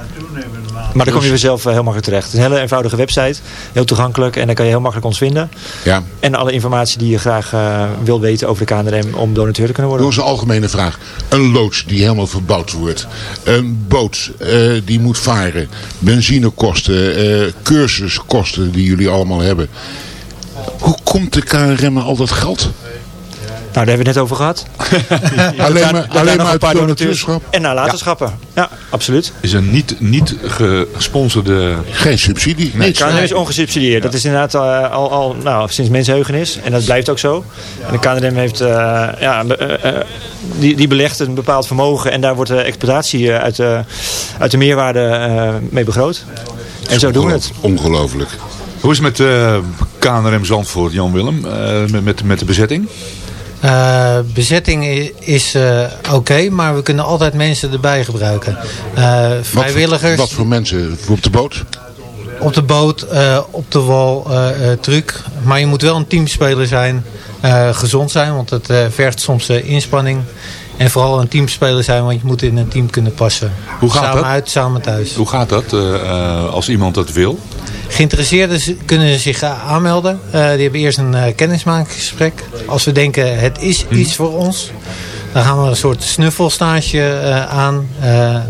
Maar daar kom je weer zelf eh, heel makkelijk terecht. Het is een hele eenvoudige website. Heel toegankelijk. En daar kan je heel makkelijk ons vinden.
Ja.
En alle informatie die je graag eh, wil weten over de KNRM om donateur te kunnen worden.
Eens een algemene vraag. Een loods die helemaal verbouwd wordt. Een boot eh, die moet varen. Benzinekosten. eh cursuskosten die jullie allemaal hebben. Hoe komt de KNRM aan al dat geld?
Nou, daar hebben we het net over gehad.
alleen maar, alleen maar
een
uit
paar
donateurschap?
En nalatenschappen. Ja. absoluut.
Is een niet, niet gesponsorde...
Geen subsidie?
Nee.
De KNRM is ongesubsidieerd. Dat is inderdaad eh, al, al nou, sinds mensenheugenis. En dat blijft ook zo. En de KNRM heeft, eh, ja, eh, die, die belegt een bepaald vermogen. En daar wordt de exploitatie uit, de uit de meerwaarde eh, mee begroot. En zo doen we het.
Ongelooflijk.
Hoe is het met eh, KNRM Zandvoort, Jan Willem? Eh, met, met, met de bezetting?
Eh, bezetting is oké, maar we kunnen altijd mensen erbij gebruiken. Eh,
Wat voor,
vrijwilligers
wat voor mensen? Op de boot?
op de boot, op de wal, truc. Maar je moet wel een teamspeler zijn, gezond zijn, want het vergt soms inspanning. En vooral een teamspeler zijn, want je moet in een team kunnen passen.
Hoe gaat
samen
dat?
uit, samen thuis.
Hoe gaat dat als iemand dat wil?
Geïnteresseerden kunnen zich eh, aanmelden. Eh, die hebben eerst een eh, kennismakingsgesprek. Als we denken het is iets voor ons. Dan gaan we een soort snuffelstage aan.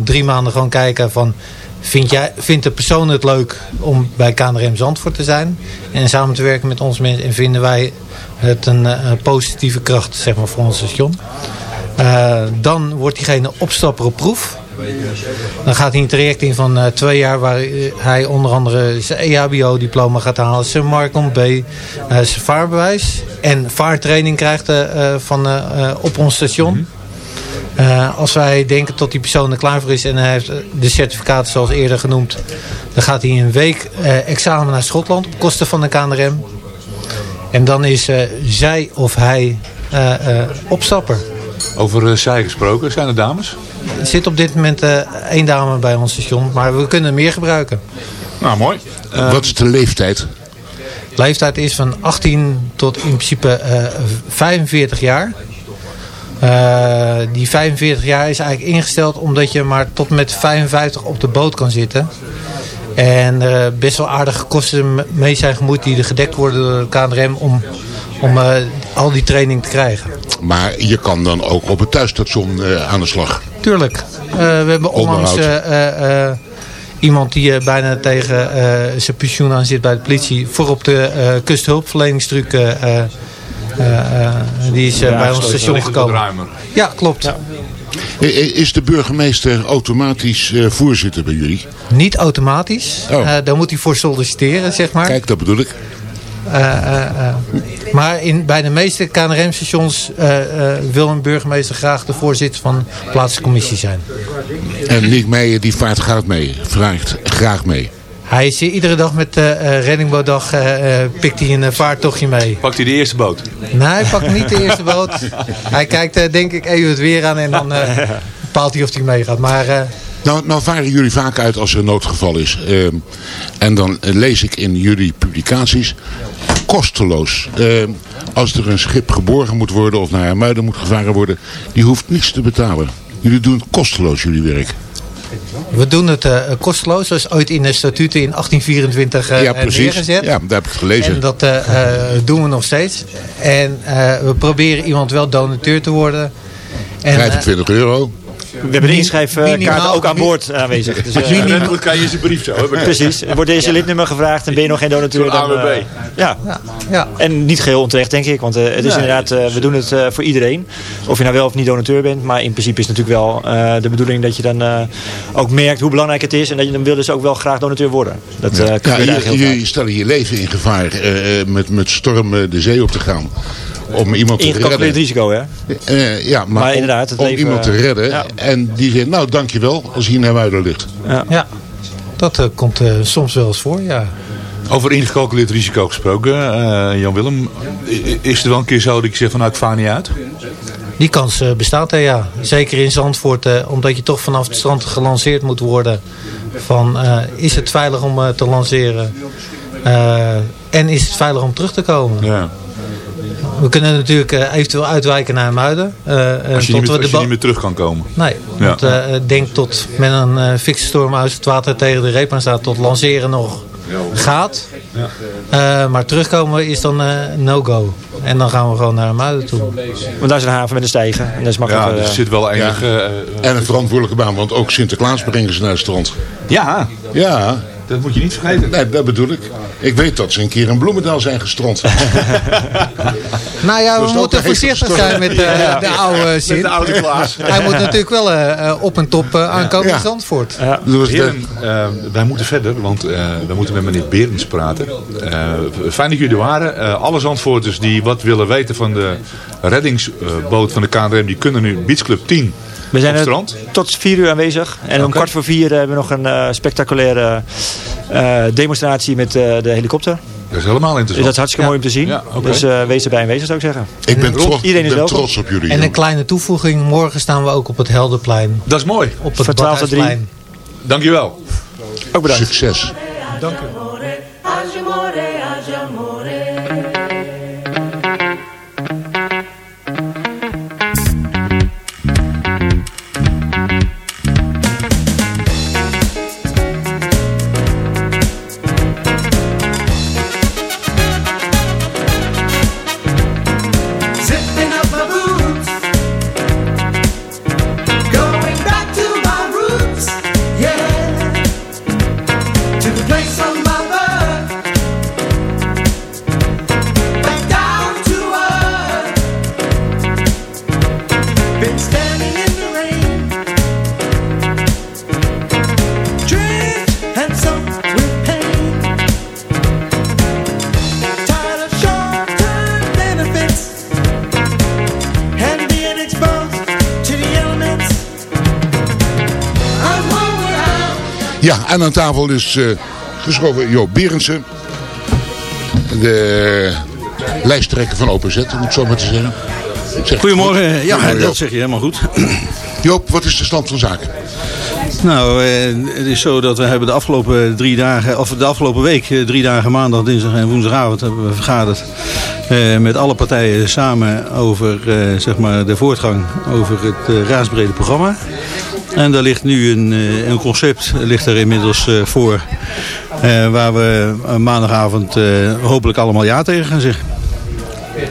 Drie maanden gewoon kijken van... Vind jij, vindt de persoon het leuk om bij KNRM Zandvoort te zijn? En samen te werken met ons mensen. En vinden wij het een, een positieve kracht zeg maar, voor ons station. Dan wordt diegene opstapper op proef. Dan gaat hij een traject in van eh, twee jaar waar hij onder andere zijn EHBO-diploma gaat halen, zijn Marcom B, eh, zijn vaarbewijs en vaartraining krijgt eh, van, op ons station. Eh, als wij denken dat die persoon er klaar voor is en hij heeft de certificaten zoals eerder genoemd, dan gaat hij een week examen naar Schotland op kosten van de KNRM. En dan is zij of hij opstapper.
Over eh, zij gesproken, zijn er dames?
Er zit op dit moment eh, één dame bij ons station, maar we kunnen meer gebruiken.
Nou, mooi.
Wat is de leeftijd?
leeftijd is van 18 tot in principe eh, 45 jaar. Eh, die 45 jaar is eigenlijk ingesteld omdat je maar tot met 55 op de boot kan zitten. En eh, best wel aardige kosten mee zijn gemoeid die er gedekt worden door de KNRM om, om eh, al die training te krijgen.
Maar je kan dan ook op het thuisstation eh, aan de slag.
Tuurlijk. Eh, we hebben onlangs eh, eh, eh, iemand die bijna tegen eh, zijn pensioen aan zit bij de politie. Voor op de eh kusthulpverleningstruc. eh, eh, eh, eh, die is bij ons station gekomen. Ja, klopt.
Is de burgemeester automatisch eh, voorzitter bij jullie?
Niet automatisch.
Oh.
Eh, daar moet hij voor solliciteren, zeg maar.
Kijk, dat bedoel ik.
Eh, eh, eh. Maar in, bij de meeste KNRM-stations eh, eh, wil een burgemeester graag de voorzitter van de plaatselijke commissie zijn.
En Nick Meijer die vaart graag mee. Vraagt graag mee.
Hij is hier iedere dag met uh, reddingbootdag, eh, eh, pikt hij een vaartochtje mee.
Pakt hij de eerste boot?
Nee, hij pakt niet de eerste boot. Hij kijkt eh, denk ik even het weer aan en dan eh, bepaalt hij of hij meegaat. Maar eh,
Nou, nou varen jullie vaak uit als er een noodgeval is. Ehm, en dan lees ik in jullie publicaties kosteloos. Ehm, als er een schip geborgen moet worden of naar Muiden moet gevaren worden, die hoeft niets te betalen. Jullie doen kosteloos jullie werk.
we doen het eh, kosteloos. Dat is ooit in de statuten in 1824 eh,
ja, precies.
neergezet.
Ja, daar heb ik gelezen.
En dat eh, doen we nog steeds. En we proberen iemand wel donateur te worden. En, eh,
25 euro.
We hebben de inschrijfkaart
Minimaal-
ook aan boord aanwezig. Dus, eh,
goed kan je zijn brief zo. hè?
Precies. Er wordt deze lidnummer gevraagd en ben je nog geen donateur. Dan, eh, ja.
ja.
En niet geheel onterecht denk ik. Want eh, het is
Nee.
inderdaad, eh, we doen het eh, voor iedereen. Of je nou wel of niet donateur bent. Maar in principe is het natuurlijk wel eh, de bedoeling dat je dan eh, ook merkt hoe belangrijk het is. En dat je dan wil dus ook wel graag donateur worden. Dat eh
Ja,
je
stellen je leven in gevaar met, met stormen de zee op te gaan. Om iemand te
Ingecalculeerd
redden.
risico hè.
Eh, ja, maar,
Maar
om-
inderdaad, het
om,
leven,
iemand te
eh,
redden.
ja.
En die zegt, nou dankjewel als hij naar Muiden ligt.
Ja.
ja, dat eh, komt eh, soms wel eens voor, ja.
Over ingecalculeerd risico gesproken, eh, Jan Willem. i- Is er wel een keer zo dat ik zeg van nou ik vaar niet uit?
Die kans eh, bestaat er, ja. Zeker in Zandvoort, eh, omdat je toch vanaf het strand gelanceerd moet worden. Van, eh, is het veilig om eh, te lanceren? Eh, En is het veilig om terug te komen?
Ja.
We kunnen natuurlijk eh, eventueel uitwijken naar Muiden. eh, eh,
Als je,
tot
niet
we
meer, als
de
je
bo-
niet meer terug kan komen.
Nee,
Ja.
want eh, denk tot met een eh fikse storm uit het water tegen de reep aan staat, tot lanceren nog gaat. Eh, maar terugkomen is dan eh, no-go. En dan gaan we gewoon naar Muiden toe.
Want daar is een haven met een stijgen. En dat is makkelijk.
Ja, er
eh,
zit wel enige...
Ja. En een verantwoordelijke baan, want ook Sinterklaas brengen ze naar het strand.
ja,
Ja.
Dat moet je niet vergeten.
Nee, dat bedoel ik. Ik weet dat ze een keer in Bloemendaal zijn gestrand.
Nou ja, we moeten voorzichtig zijn met eh,
Ja.
de oude zin.
Met de oude Klaas.
Hij moet natuurlijk wel eh, eh, op en top eh, aankomen
Ja.
in Zandvoort.
Dus
Heren, wij moeten verder, want eh, we moeten met meneer Berends praten. Eh, fijn dat jullie er waren. Eh, alle Zandvoorters die wat willen weten van de reddingsboot van de KNRM, die kunnen nu Beach Club 10
We zijn er tot vier uur aanwezig. En om kwart voor vier hebben we nog een eh, spectaculaire eh, demonstratie met eh, de helikopter.
Dat is helemaal
Dus
interessant.
dat is hartstikke mooi om te zien.
Ja.
Dus eh, wees erbij aanwezig zou ik zeggen.
Ik ben, trots,
iedereen is
ben
welkom.
trots op jullie.
En een kleine toevoeging, morgen staan we ook op het Heldenplein.
Dat is mooi.
Op het
Van 12 tot 3.
Badhuisplein.
Dankjewel.
Ook bedankt.
Succes.
Dank u.
Ja, en aan tafel is eh, geschoven Joop Berendsen. De lijsttrekker van OPZ, om het zo maar te zeggen. Zeg
Goedemorgen.
goed?
Ja,
Goedemorgen,
dat zeg je helemaal goed.
Joop, wat is de stand van zaken?
Nou, eh, het is zo dat we hebben de afgelopen drie dagen, of de afgelopen week, eh, drie dagen maandag, dinsdag en woensdagavond hebben we vergaderd eh, met alle partijen samen over eh, zeg maar de voortgang over het raadsbrede programma. En daar ligt nu een, eh, een concept ligt er inmiddels eh, voor. eh, waar we maandagavond hopelijk allemaal ja tegen gaan zeggen.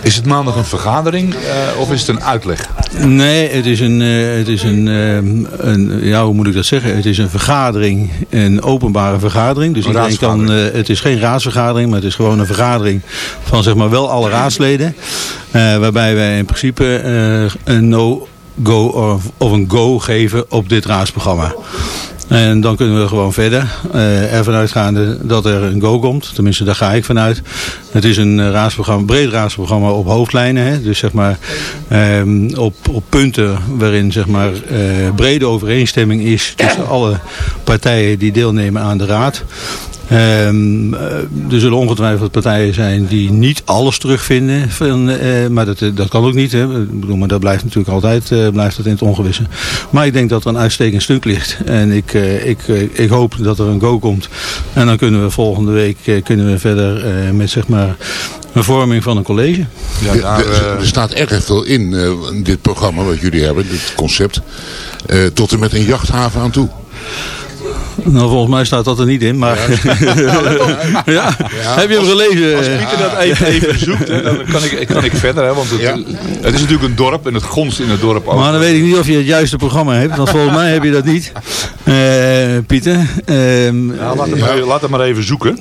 Is het maandag een vergadering of is het een uitleg?
Nee, het is een, het is een, een, ja, hoe moet ik dat zeggen? Het is een vergadering, een openbare vergadering. Dus
Een
iedereen kan, het is geen raadsvergadering, maar het is gewoon een vergadering van zeg maar wel alle raadsleden. Waarbij wij in principe een no-go of, of een go geven op dit raadsprogramma. En dan kunnen we gewoon verder. eh ervan uitgaande dat er een go komt. Tenminste, daar ga ik vanuit. Het is een eh, raadsprogramma, breed raadsprogramma op hoofdlijnen. Hè? Dus zeg maar ehm, op, op punten waarin zeg maar eh, brede overeenstemming is tussen alle partijen die deelnemen aan de raad. Ehm, eh, er zullen ongetwijfeld partijen zijn die niet alles terugvinden. Van, eh, maar dat, eh, dat kan ook niet. Hè. Ik bedoel, maar dat blijft natuurlijk altijd eh, blijft dat in het ongewisse. Maar ik denk dat er een uitstekend stuk ligt. En ik, eh, ik, ik hoop dat er een go komt. En dan kunnen we volgende week eh, kunnen we verder eh, met zeg maar, een vorming van een college.
Ja, daar,
er staat erg veel in, eh, dit programma wat jullie hebben, dit concept. Eh, tot en met een jachthaven aan toe.
Nou, volgens mij staat dat er niet in. Maar ja. heb je hem gelezen?
Als Pieter dat even, even zoekt, hè, dan kan ik, kan ik verder. Hè, want het, het is natuurlijk een dorp en het gonst in het dorp ook.
Maar dan weet ik niet of je het juiste programma hebt. Want volgens mij heb je dat niet. Eh, Pieter. Ehm,
Ja, laat, hem maar, laat hem maar even zoeken.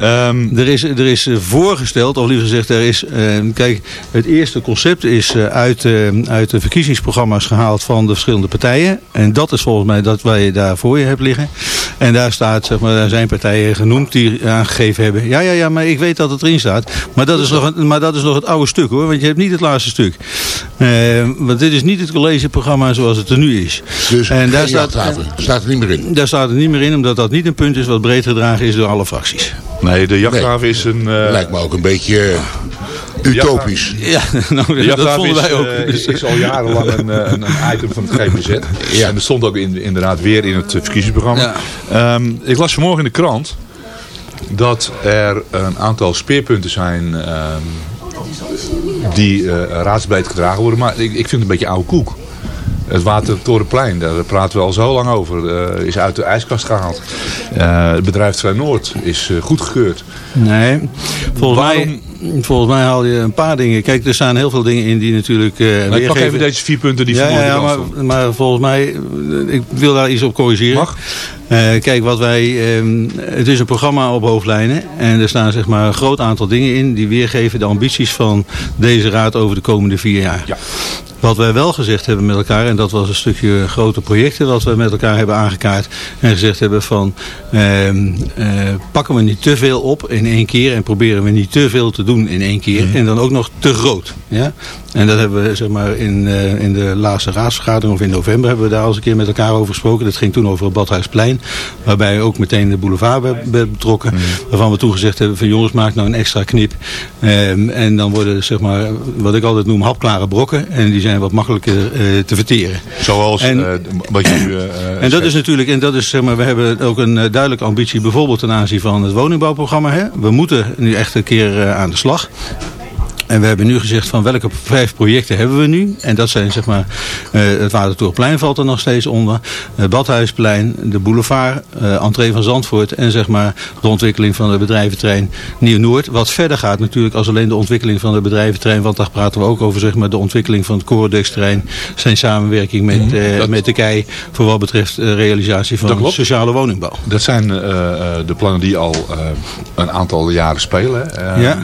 Ehm,
er, is, er is eh, voorgesteld, of liever gezegd, er is, ehm, kijk, het eerste concept is eh, uit, uit de verkiezingsprogramma's gehaald van de verschillende partijen. En dat is volgens mij dat waar je daar voor je hebt liggen. En daar staat, zeg maar, daar zijn partijen genoemd die aangegeven hebben. Ja, ja, ja, maar ik weet dat het erin staat. Maar dat is nog, een, maar dat is nog het oude stuk hoor, want je hebt niet het laatste stuk. Eh, want dit is niet het collegeprogramma zoals het er nu is.
Dus
en daar staat,
jachthaven. Staat er niet meer in.
daar staat het niet meer in, omdat dat niet een punt is wat breed gedragen is door alle fracties.
nee, de jachthaven is een... eh,
Lijkt me ook een beetje eh, utopisch.
Ja, nou,
De
dat vonden wij
is,
ook.
eh,
Dus-
is al jarenlang een, eh, een, een item van het GBZ. En dat stond ook in, inderdaad weer in het eh, verkiezingsprogramma. Ehm, ik las vanmorgen in de krant dat er een aantal speerpunten zijn ehm, die eh, raadsbreed gedragen worden. Maar ik, ik vind het een beetje oude koek. Het Watertorenplein, daar praten we al zo lang over, eh, is uit de ijskast gehaald. Eh, het bedrijf Trein Noord is eh, goedgekeurd.
Nee, volgens mij, volgens mij haal je een paar dingen. Kijk, er staan heel veel dingen in die natuurlijk uh,
Maar ik pak even deze vier punten die
ja, ja, ja, maar, maar volgens mij, eh, ik wil daar iets op corrigeren. Mag? kijk, wat wij, ehm, het is een programma op hoofdlijnen. En er staan zeg maar een groot aantal dingen in die weergeven de ambities van deze raad over de komende vier jaar. Wat wij wel gezegd hebben met elkaar, en dat was een stukje grote projecten wat we met elkaar hebben aangekaart. En gezegd hebben van, ehm, eh, pakken we niet te veel op in één keer en proberen we niet te veel te doen in één keer. En dan ook nog te groot. Ja? En dat hebben we zeg maar in, eh, in de laatste raadsvergadering of in november hebben we daar al eens een keer met elkaar over gesproken. Dat ging toen over het Badhuisplein, waarbij ook meteen de boulevard werd, betrokken. Waarvan we toen gezegd hebben van jongens maak nou een extra knip. Ehm, en dan worden zeg maar, wat ik altijd noem hapklare brokken. En die zijn wat makkelijker eh, te verteren.
Zoals
En-
eh, wat je nu...
En dat is natuurlijk, en dat is zeg maar, we hebben ook een duidelijke ambitie bijvoorbeeld ten aanzien van het woningbouwprogramma. Hè. We moeten nu echt een keer aan de slag. En we hebben nu gezegd van welke vijf projecten hebben we nu. En dat zijn zeg maar, eh, het Watertorenplein valt er nog steeds onder. Het Badhuisplein, de boulevard, eh entree van Zandvoort. En zeg maar de ontwikkeling van de bedrijventrein Nieuw-Noord. Wat verder gaat natuurlijk als alleen de ontwikkeling van de bedrijventrein. Want daar praten we ook over zeg maar, de ontwikkeling van het Corodex-terrein. Zijn samenwerking met, eh, met de KEI voor wat betreft realisatie van sociale woningbouw.
Dat zijn de plannen die al een aantal jaren spelen.
Ja.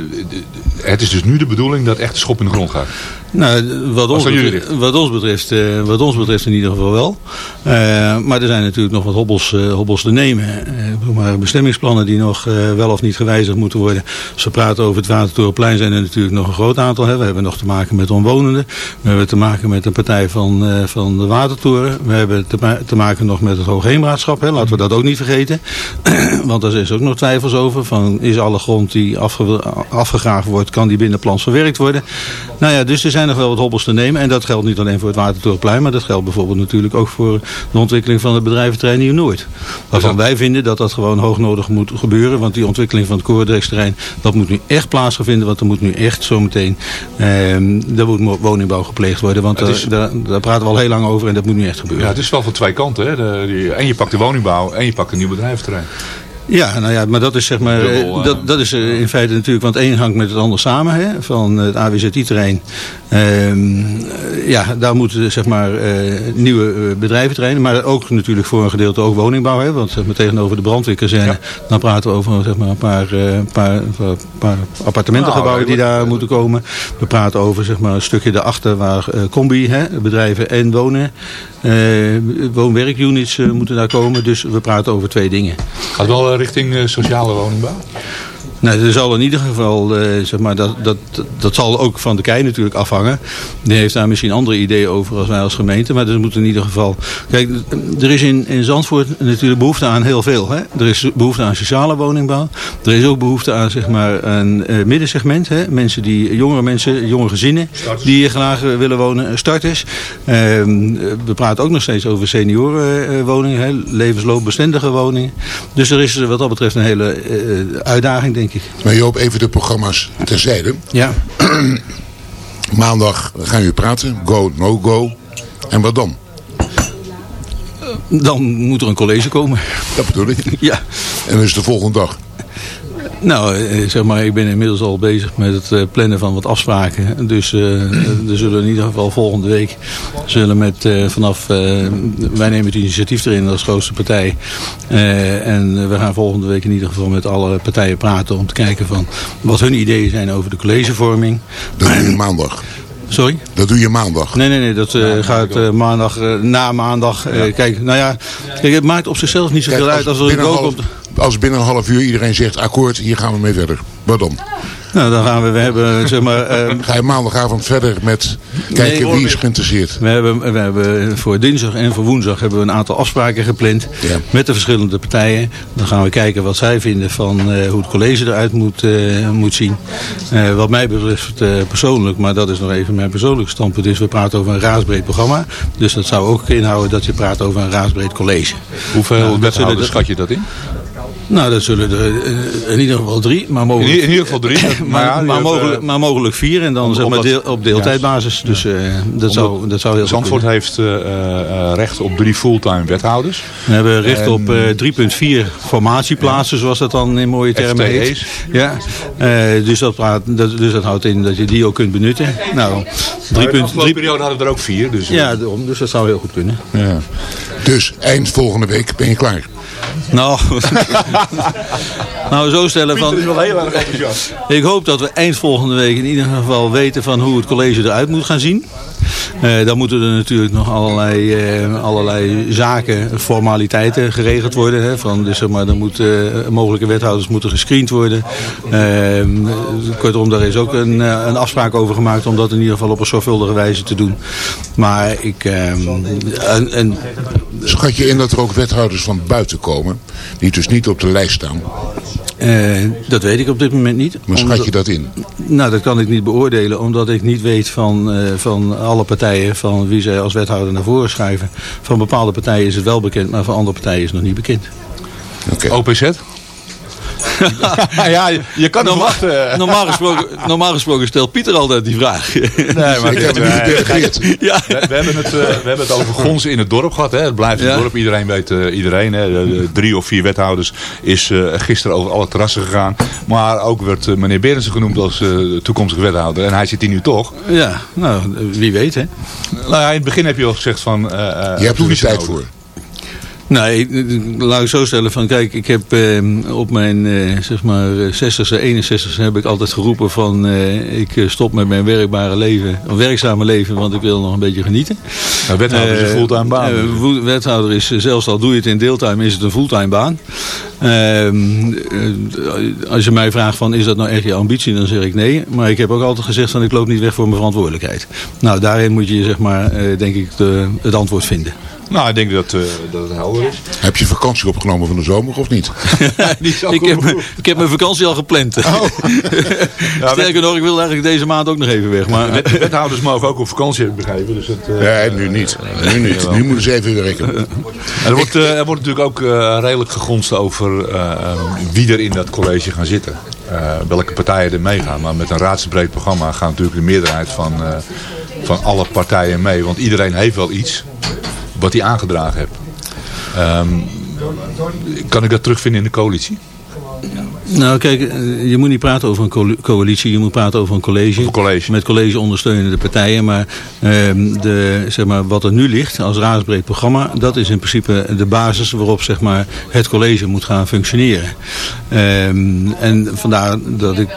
Het is dus nu de bedoeling dat echt de schop in de grond gaat.
Nou, wat ons, betreft, wat, ons betreft, wat ons betreft in ieder geval wel. Eh, maar er zijn natuurlijk nog wat hobbels, eh, hobbels te nemen. Eh, maar bestemmingsplannen die nog wel of niet gewijzigd moeten worden. Als we praten over het Watertorenplein zijn er natuurlijk nog een groot aantal. Hè. We hebben nog te maken met omwonenden. We hebben te maken met een partij van, van de Watertoren. We hebben te, ma- te maken nog met het Hoogheemraadschap. Hè. Laten we dat ook niet vergeten. Want daar is ook nog twijfels over. Van, is alle grond die afge, afgegraven wordt, kan die binnen plans verwerkt worden? Nou ja, dus er zijn nog wel wat hobbels te nemen. En dat geldt niet alleen voor het Watertorenplein, maar dat geldt bijvoorbeeld natuurlijk ook voor de ontwikkeling van het bedrijventerrein Nieuw-Noord. Waarvan wij vinden dat dat gewoon hoognodig moet gebeuren. Want die ontwikkeling van het Corendrechtsterrein, dat moet nu echt plaats gaan vinden. Want er moet nu echt zometeen, er moet mo- woningbouw gepleegd worden. Want daar-
is-
daar, daar praten we al heel lang over en dat moet nu echt gebeuren.
Ja, het is wel van twee kanten. Hè. De, die- en je pakt de woningbouw en je pakt een nieuw bedrijventerrein.
Ja, nou ja, maar dat is zeg maar,
Dubbel,
eh,
eh,
dat, dat is eh, in feite natuurlijk, want een hangt met het ander samen, hè, van het AWZI-terrein. Ehm, eh, ja, daar moeten zeg maar nieuwe bedrijven trainen, maar ook natuurlijk voor een gedeelte ook woningbouw, hè, want zeg maar, tegenover de brandweerkazerne, dan praten we over zeg maar, een paar, paar, paar, paar appartementengebouwen die daar moeten komen. We praten over zeg maar, een stukje daarachter waar combi, hè, bedrijven en wonen, woonwerkunits moeten daar komen, dus we praten over twee dingen.
Gaat wel richting eh, sociale woningbouw?
Nou, er zal in ieder geval, eh, zeg maar, dat, dat, dat zal ook van de KEI natuurlijk afhangen. Die heeft daar misschien andere ideeën over als wij als gemeente. Maar er moet in ieder geval... Kijk, er is in, in Zandvoort natuurlijk behoefte aan heel veel. Hè? Er is behoefte aan sociale woningbouw. Er is ook behoefte aan, zeg maar, een eh, middensegment. Hè? Mensen die, jongere mensen, jonge gezinnen, die hier graag eh, willen wonen. Starters. Ehm, we praten ook nog steeds over seniorenwoningen. hè? Levensloopbestendige woningen. Dus er is wat dat betreft een hele uitdaging, denk ik.
Maar Joop, even de programma's terzijde.
Ja.
Maandag gaan jullie praten. Go, no go. En wat dan?
Dan moet er een college komen.
Dat bedoel ik.
Ja.
En dat is de volgende dag.
Nou, eh, zeg maar, ik ben inmiddels al bezig met het eh, plannen van wat afspraken. Dus eh, er zullen in ieder geval volgende week zullen met vanaf wij nemen het initiatief erin als grootste partij. En we gaan volgende week in ieder geval met alle partijen praten om te kijken van wat hun ideeën zijn over de collegevorming.
Dat doe je maandag.
Sorry?
Dat doe je maandag.
Nee, nee, nee. Dat gaat maandag, na maandag. Kijk, nou ja, kijk, het maakt op zichzelf niet zoveel
Kijk,
uit als er een go komt.
Als binnen een half uur iedereen zegt akkoord, hier gaan we mee verder. Wat dan?
Nou, dan gaan we, we hebben, zeg maar... eh,
Ga je maandagavond verder met kijken
Nee, hoor,
wie is
we-
geïnteresseerd?
We hebben, we hebben voor dinsdag en voor woensdag hebben we een aantal afspraken gepland met de verschillende partijen. Dan gaan we kijken wat zij vinden van eh, hoe het college eruit moet, eh, moet zien. Eh, wat mij betreft eh, persoonlijk, maar dat is nog even mijn persoonlijke standpunt, is we praten over een raadsbreed programma. Dus dat zou ook inhouden dat je praat over een raadsbreed college.
Hoeveel
Nou,
wethouders
de-
schat je dat in?
Nou, dat zullen er eh, in ieder geval drie. Maar mogelijk,
In, in ieder geval drie.
maar,
maar, ja,
maar, mogelijk,
eh,
maar mogelijk vier. En dan
om-
zeg maar deel, op deeltijdbasis. Dus eh, dat, zou, dat zou heel goed
Zandvoort heeft eh, eh, recht op drie fulltime wethouders.
We hebben recht
En-
op eh 3.4 formatieplaatsen, zoals dat dan in mooie termen heet. Ja, eh, dus, dat praat, dat, dus dat houdt in dat je die ook kunt benutten. Nou, 3.3
Maar in de afgelopen periode hadden we er ook vier. Dus,
Ja, daarom, dus dat zou heel goed kunnen.
Ja. Dus eind volgende week ben je klaar.
Nou, nou zo stellen van...
Pieter is wel heel erg enthousiast.
Ik hoop dat we eind volgende week in ieder geval weten van hoe het college eruit moet gaan zien. Eh, dan moeten er natuurlijk nog allerlei, eh, allerlei zaken, formaliteiten geregeld worden. Hè, van, dus zeg maar, er moeten, mogelijke wethouders moeten gescreend worden. Eh, kortom, daar is ook een, eh, een afspraak over gemaakt om dat in ieder geval op een zorgvuldige wijze te doen. Maar ik... eh, en, en,
Schat je in dat er ook wethouders van buiten komen, die dus niet op de lijst staan?
Eh, dat weet ik op dit moment niet.
Maar schat
Omdat-
je dat in?
Nou, dat kan ik niet beoordelen, omdat ik niet weet van, eh, van alle partijen, van wie zij als wethouder naar voren schuiven. Van bepaalde partijen is het wel bekend, maar van andere partijen is het nog niet bekend.
OPZ? ja, je, je kan het
normaal,
wachten.
normaal, gesproken, normaal gesproken stelt Pieter altijd die vraag.
Nee, maar
Ik heb hem niet gedelegeerd.
Ja.
We, we hebben het, eh, we hebben het over gonzen in het dorp gehad. Hè. Het blijft een
Ja.
dorp. Iedereen weet eh, iedereen. Hè. De, de drie of vier wethouders is eh, gisteren over alle terrassen gegaan. Maar ook werd eh, meneer Berensen genoemd als eh, toekomstige wethouder. En hij zit hier nu toch.
Ja, nou, wie weet hè.
Nou ja, in het begin heb je al gezegd van... eh, eh,
Je hebt er tijd
nodig.
voor.
Nee, laat ik zo stellen van kijk, ik heb eh, op mijn eh, zeg maar 60ste, 61ste heb ik altijd geroepen van eh, ik eh, stop met mijn werkbare leven, of werkzame leven, want ik wil nog een beetje genieten.
Nou, wethouder is een
Eh,
fulltime baan.
eh, wethouder is, eh, zelfs al doe je het in deeltime, is het een fulltime baan. Ehm, eh, als je mij vraagt van is dat nou echt je ambitie, dan zeg ik nee. Maar ik heb ook altijd gezegd van ik loop niet weg voor mijn verantwoordelijkheid. Nou, daarin moet je zeg maar, eh, denk ik de, het antwoord vinden.
Nou, ik denk dat, eh, dat het helder is.
Heb je vakantie opgenomen van de zomer of niet?
ik, heb, mijn- ik heb mijn vakantie al gepland. Sterker nog, ik wil eigenlijk deze maand ook nog even weg. Maar,
Wet- Wethouders mogen ook op vakantie, heb ik begrepen. Dus het, eh,
Nee, nu niet. Nu niet. Nu moeten ze even werken.
En er, wordt, eh, er wordt natuurlijk ook eh, redelijk gegonst over wie er in dat college gaan zitten. Eh, welke partijen er meegaan. Maar met een raadsbreed programma gaat natuurlijk de meerderheid van, eh, van alle partijen mee. Want iedereen heeft wel iets wat hij aangedragen heeft. Ehm, kan ik dat terugvinden in de coalitie?
Nou kijk, eh, je moet niet praten over een co- coalitie, je moet praten over een college. Met college ondersteunende partijen. Maar, ehm, de, zeg maar wat er nu ligt als raadsbreed programma, dat is in principe de basis waarop zeg maar, het college moet gaan functioneren. Ehm, en vandaar dat ik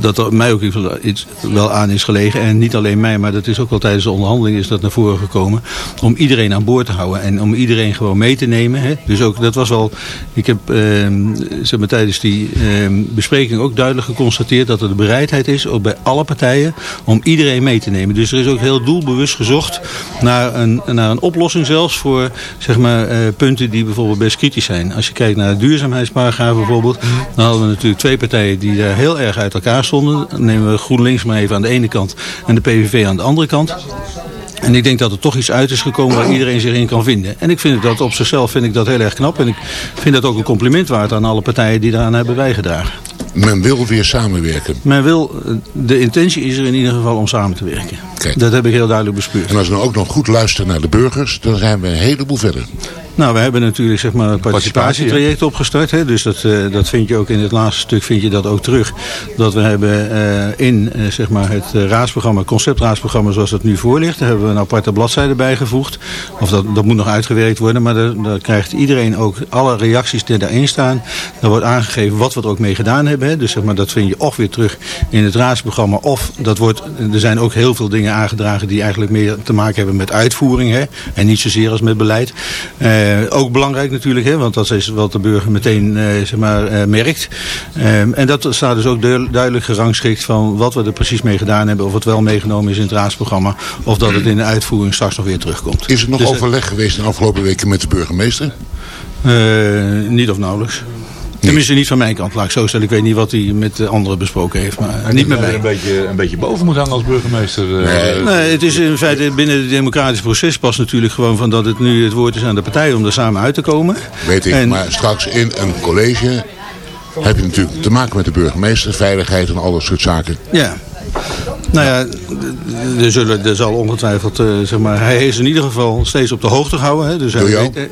dat er mij ook iets wel aan is gelegen. En niet alleen mij, maar dat is ook wel tijdens de onderhandeling is dat naar voren gekomen. Om iedereen aan boord te houden en om iedereen gewoon mee te nemen. Hè. Dus ook, dat was wel, ik heb ehm, zeg maar, tijdens die ehm, bespreking ook duidelijk geconstateerd dat er de bereidheid is, ook bij alle partijen, om iedereen mee te nemen. Dus er is ook heel doelbewust gezocht naar een, naar een oplossing zelfs voor zeg maar, eh, punten die bijvoorbeeld best kritisch zijn. Als je kijkt naar de duurzaamheidsparagraaf bijvoorbeeld, dan hadden we natuurlijk twee partijen die daar heel erg uit elkaar stonden. Dan nemen we GroenLinks maar even aan de ene kant en de PVV aan de andere kant. En ik denk dat er toch iets uit is gekomen waar iedereen zich in kan vinden. En ik vind dat op zichzelf vind ik dat heel erg knap. En ik vind dat ook een compliment waard aan alle partijen die daaraan hebben bijgedragen.
Men wil weer samenwerken.
Men wil, eh, de intentie is er in ieder geval om samen te werken. Dat heb ik heel duidelijk bespeurd.
En als we nou ook nog goed luisteren naar de burgers, dan zijn we een heleboel verder.
Nou, we hebben natuurlijk zeg maar, een participatietraject opgestart. Hè? Dus dat, eh, dat vind je ook in het laatste stuk vind je dat ook terug. Dat we hebben eh, in eh, zeg maar het raadsprogramma, conceptraadsprogramma zoals dat nu voor ligt. Daar hebben we een aparte bladzijde bijgevoegd. Of dat, dat moet nog uitgewerkt worden. Maar daar, daar krijgt iedereen ook alle reacties die daarin staan. Daar wordt aangegeven wat we er ook mee gedaan hebben. Hè? Dus zeg maar, dat vind je of weer terug in het raadsprogramma. Of dat wordt, er zijn ook heel veel dingen aangedragen die eigenlijk meer te maken hebben met uitvoering. Hè? En niet zozeer als met beleid. Eh, ook belangrijk natuurlijk, hè, want dat is wat de burger meteen eh, zeg maar, eh, merkt. Ehm, en dat staat dus ook duidelijk- gerangschikt van wat we er precies mee gedaan hebben. Of het wel meegenomen is in het raadsprogramma. Of dat het in de uitvoering straks nog weer terugkomt.
Is er nog
Dus,
overleg geweest de afgelopen weken met de burgemeester?
niet of nauwelijks. Tenminste niet van mijn kant, laat ik zo stellen. Ik weet niet wat hij met de anderen besproken heeft, maar
Ik
niet
denk
met
dat
mij.
Een beetje, een beetje boven moet hangen als burgemeester. eh.
Nee, het is in feite binnen het democratisch proces pas natuurlijk gewoon van dat het nu het woord is aan de partij om er samen uit te komen.
Weet ik,
En-
maar straks in een college heb je natuurlijk te maken met de burgemeester, veiligheid en al dat soort zaken.
Ja. Nou ja, er, zullen, er zal ongetwijfeld, eh, zeg maar, hij is in ieder geval steeds op de hoogte gehouden. Hè, dus hij weet, eh,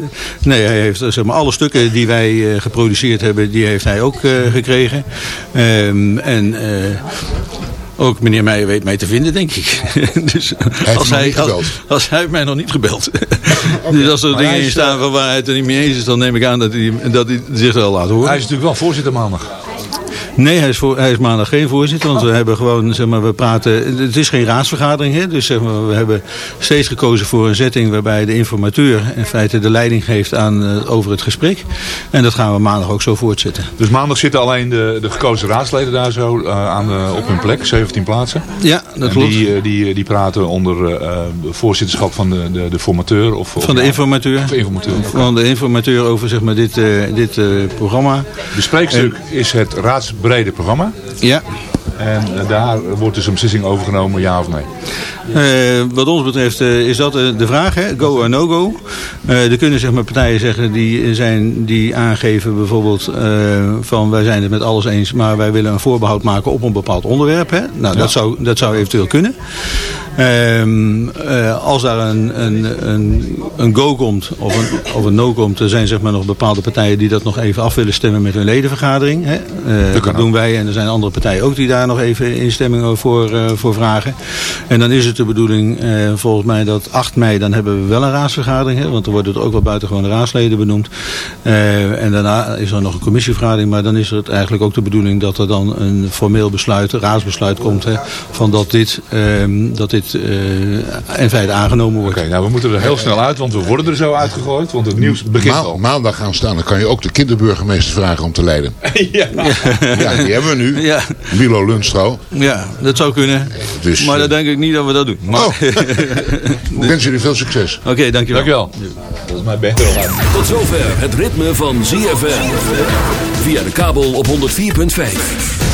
nee, hij heeft eh, zeg maar, alle stukken die wij eh, geproduceerd hebben, die heeft hij ook eh, gekregen. Ehm, en eh, ook meneer Meijer weet mij te vinden, denk ik. dus
heeft
als,
nog
hij,
niet
als,
gebeld.
als hij heeft mij nog niet gebeld. dus als er
Maar
dingen
hij
in staan van waar hij het er niet mee eens is, dan neem ik aan dat hij, dat hij zich wel laat horen.
Hij is natuurlijk wel voorzitter maandag.
Nee, hij is, voor, hij is maandag geen voorzitter, want we hebben gewoon, zeg maar, we praten, het is geen raadsvergadering, hè, dus zeg maar, we hebben steeds gekozen voor een setting waarbij de informateur in feite de leiding geeft aan, eh, over het gesprek. En dat gaan we maandag ook zo voortzetten.
Dus maandag zitten alleen de, de gekozen raadsleden daar zo eh, aan de, op hun plek, 17 plaatsen.
Ja, dat
en
klopt.
Die, eh, die, die praten onder eh, eh, voorzitterschap van de, de, de formateur. Of, of-
Van de informateur.
Of informateur.
Van de informateur over zeg maar, dit, eh, dit eh, programma.
Bespreekstuk is het raadsbrede programma.
Ja.
En eh, daar wordt dus een beslissing overgenomen, ja of nee.
Eh, wat ons betreft eh, is dat de vraag, hè? go or no go. Er kunnen zeg maar, partijen zeggen die, zijn, die aangeven bijvoorbeeld van wij zijn het met alles eens, maar wij willen een voorbehoud maken op een bepaald onderwerp. Hè? Nou, dat, zou, dat zou eventueel kunnen. Ehm, eh, als daar een, een, een, een go komt of een, of een no komt, er zijn zeg maar, nog bepaalde partijen die dat nog even af willen stemmen met hun ledenvergadering. Hè? Eh, dat doen wij en er zijn andere partijen ook die daar nog even instemming voor, eh, voor vragen. En dan is het de bedoeling, volgens mij, dat 8 mei, dan hebben we wel een raadsvergadering. Hè? Want er worden er ook wel buitengewone raadsleden benoemd. En daarna is er nog een commissievergadering. Maar dan is het eigenlijk ook de bedoeling dat er dan een formeel besluit, een raadsbesluit komt. Hè? Van dat dit, ehm, dat dit eh, in feite aangenomen wordt.
Oké, nou we moeten er heel snel uit, want we worden er zo uitgegooid. Want het nieuws begint
Ma-
al.
maandag gaan staan, dan kan je ook de kinderburgemeester vragen om te leiden.
ja.
Ja, die hebben we nu.
Ja.
Milo Lundstrouw.
Ja, dat zou kunnen.
Dus,
maar dan denk ik niet dat we dat doen. Maar...
Oh. Ik wens jullie veel succes.
Oké, dankjewel.
Dankjewel. Volgens mij ben je er al uit.
Tot zover het ritme van ZFM. Via de kabel op 104.5.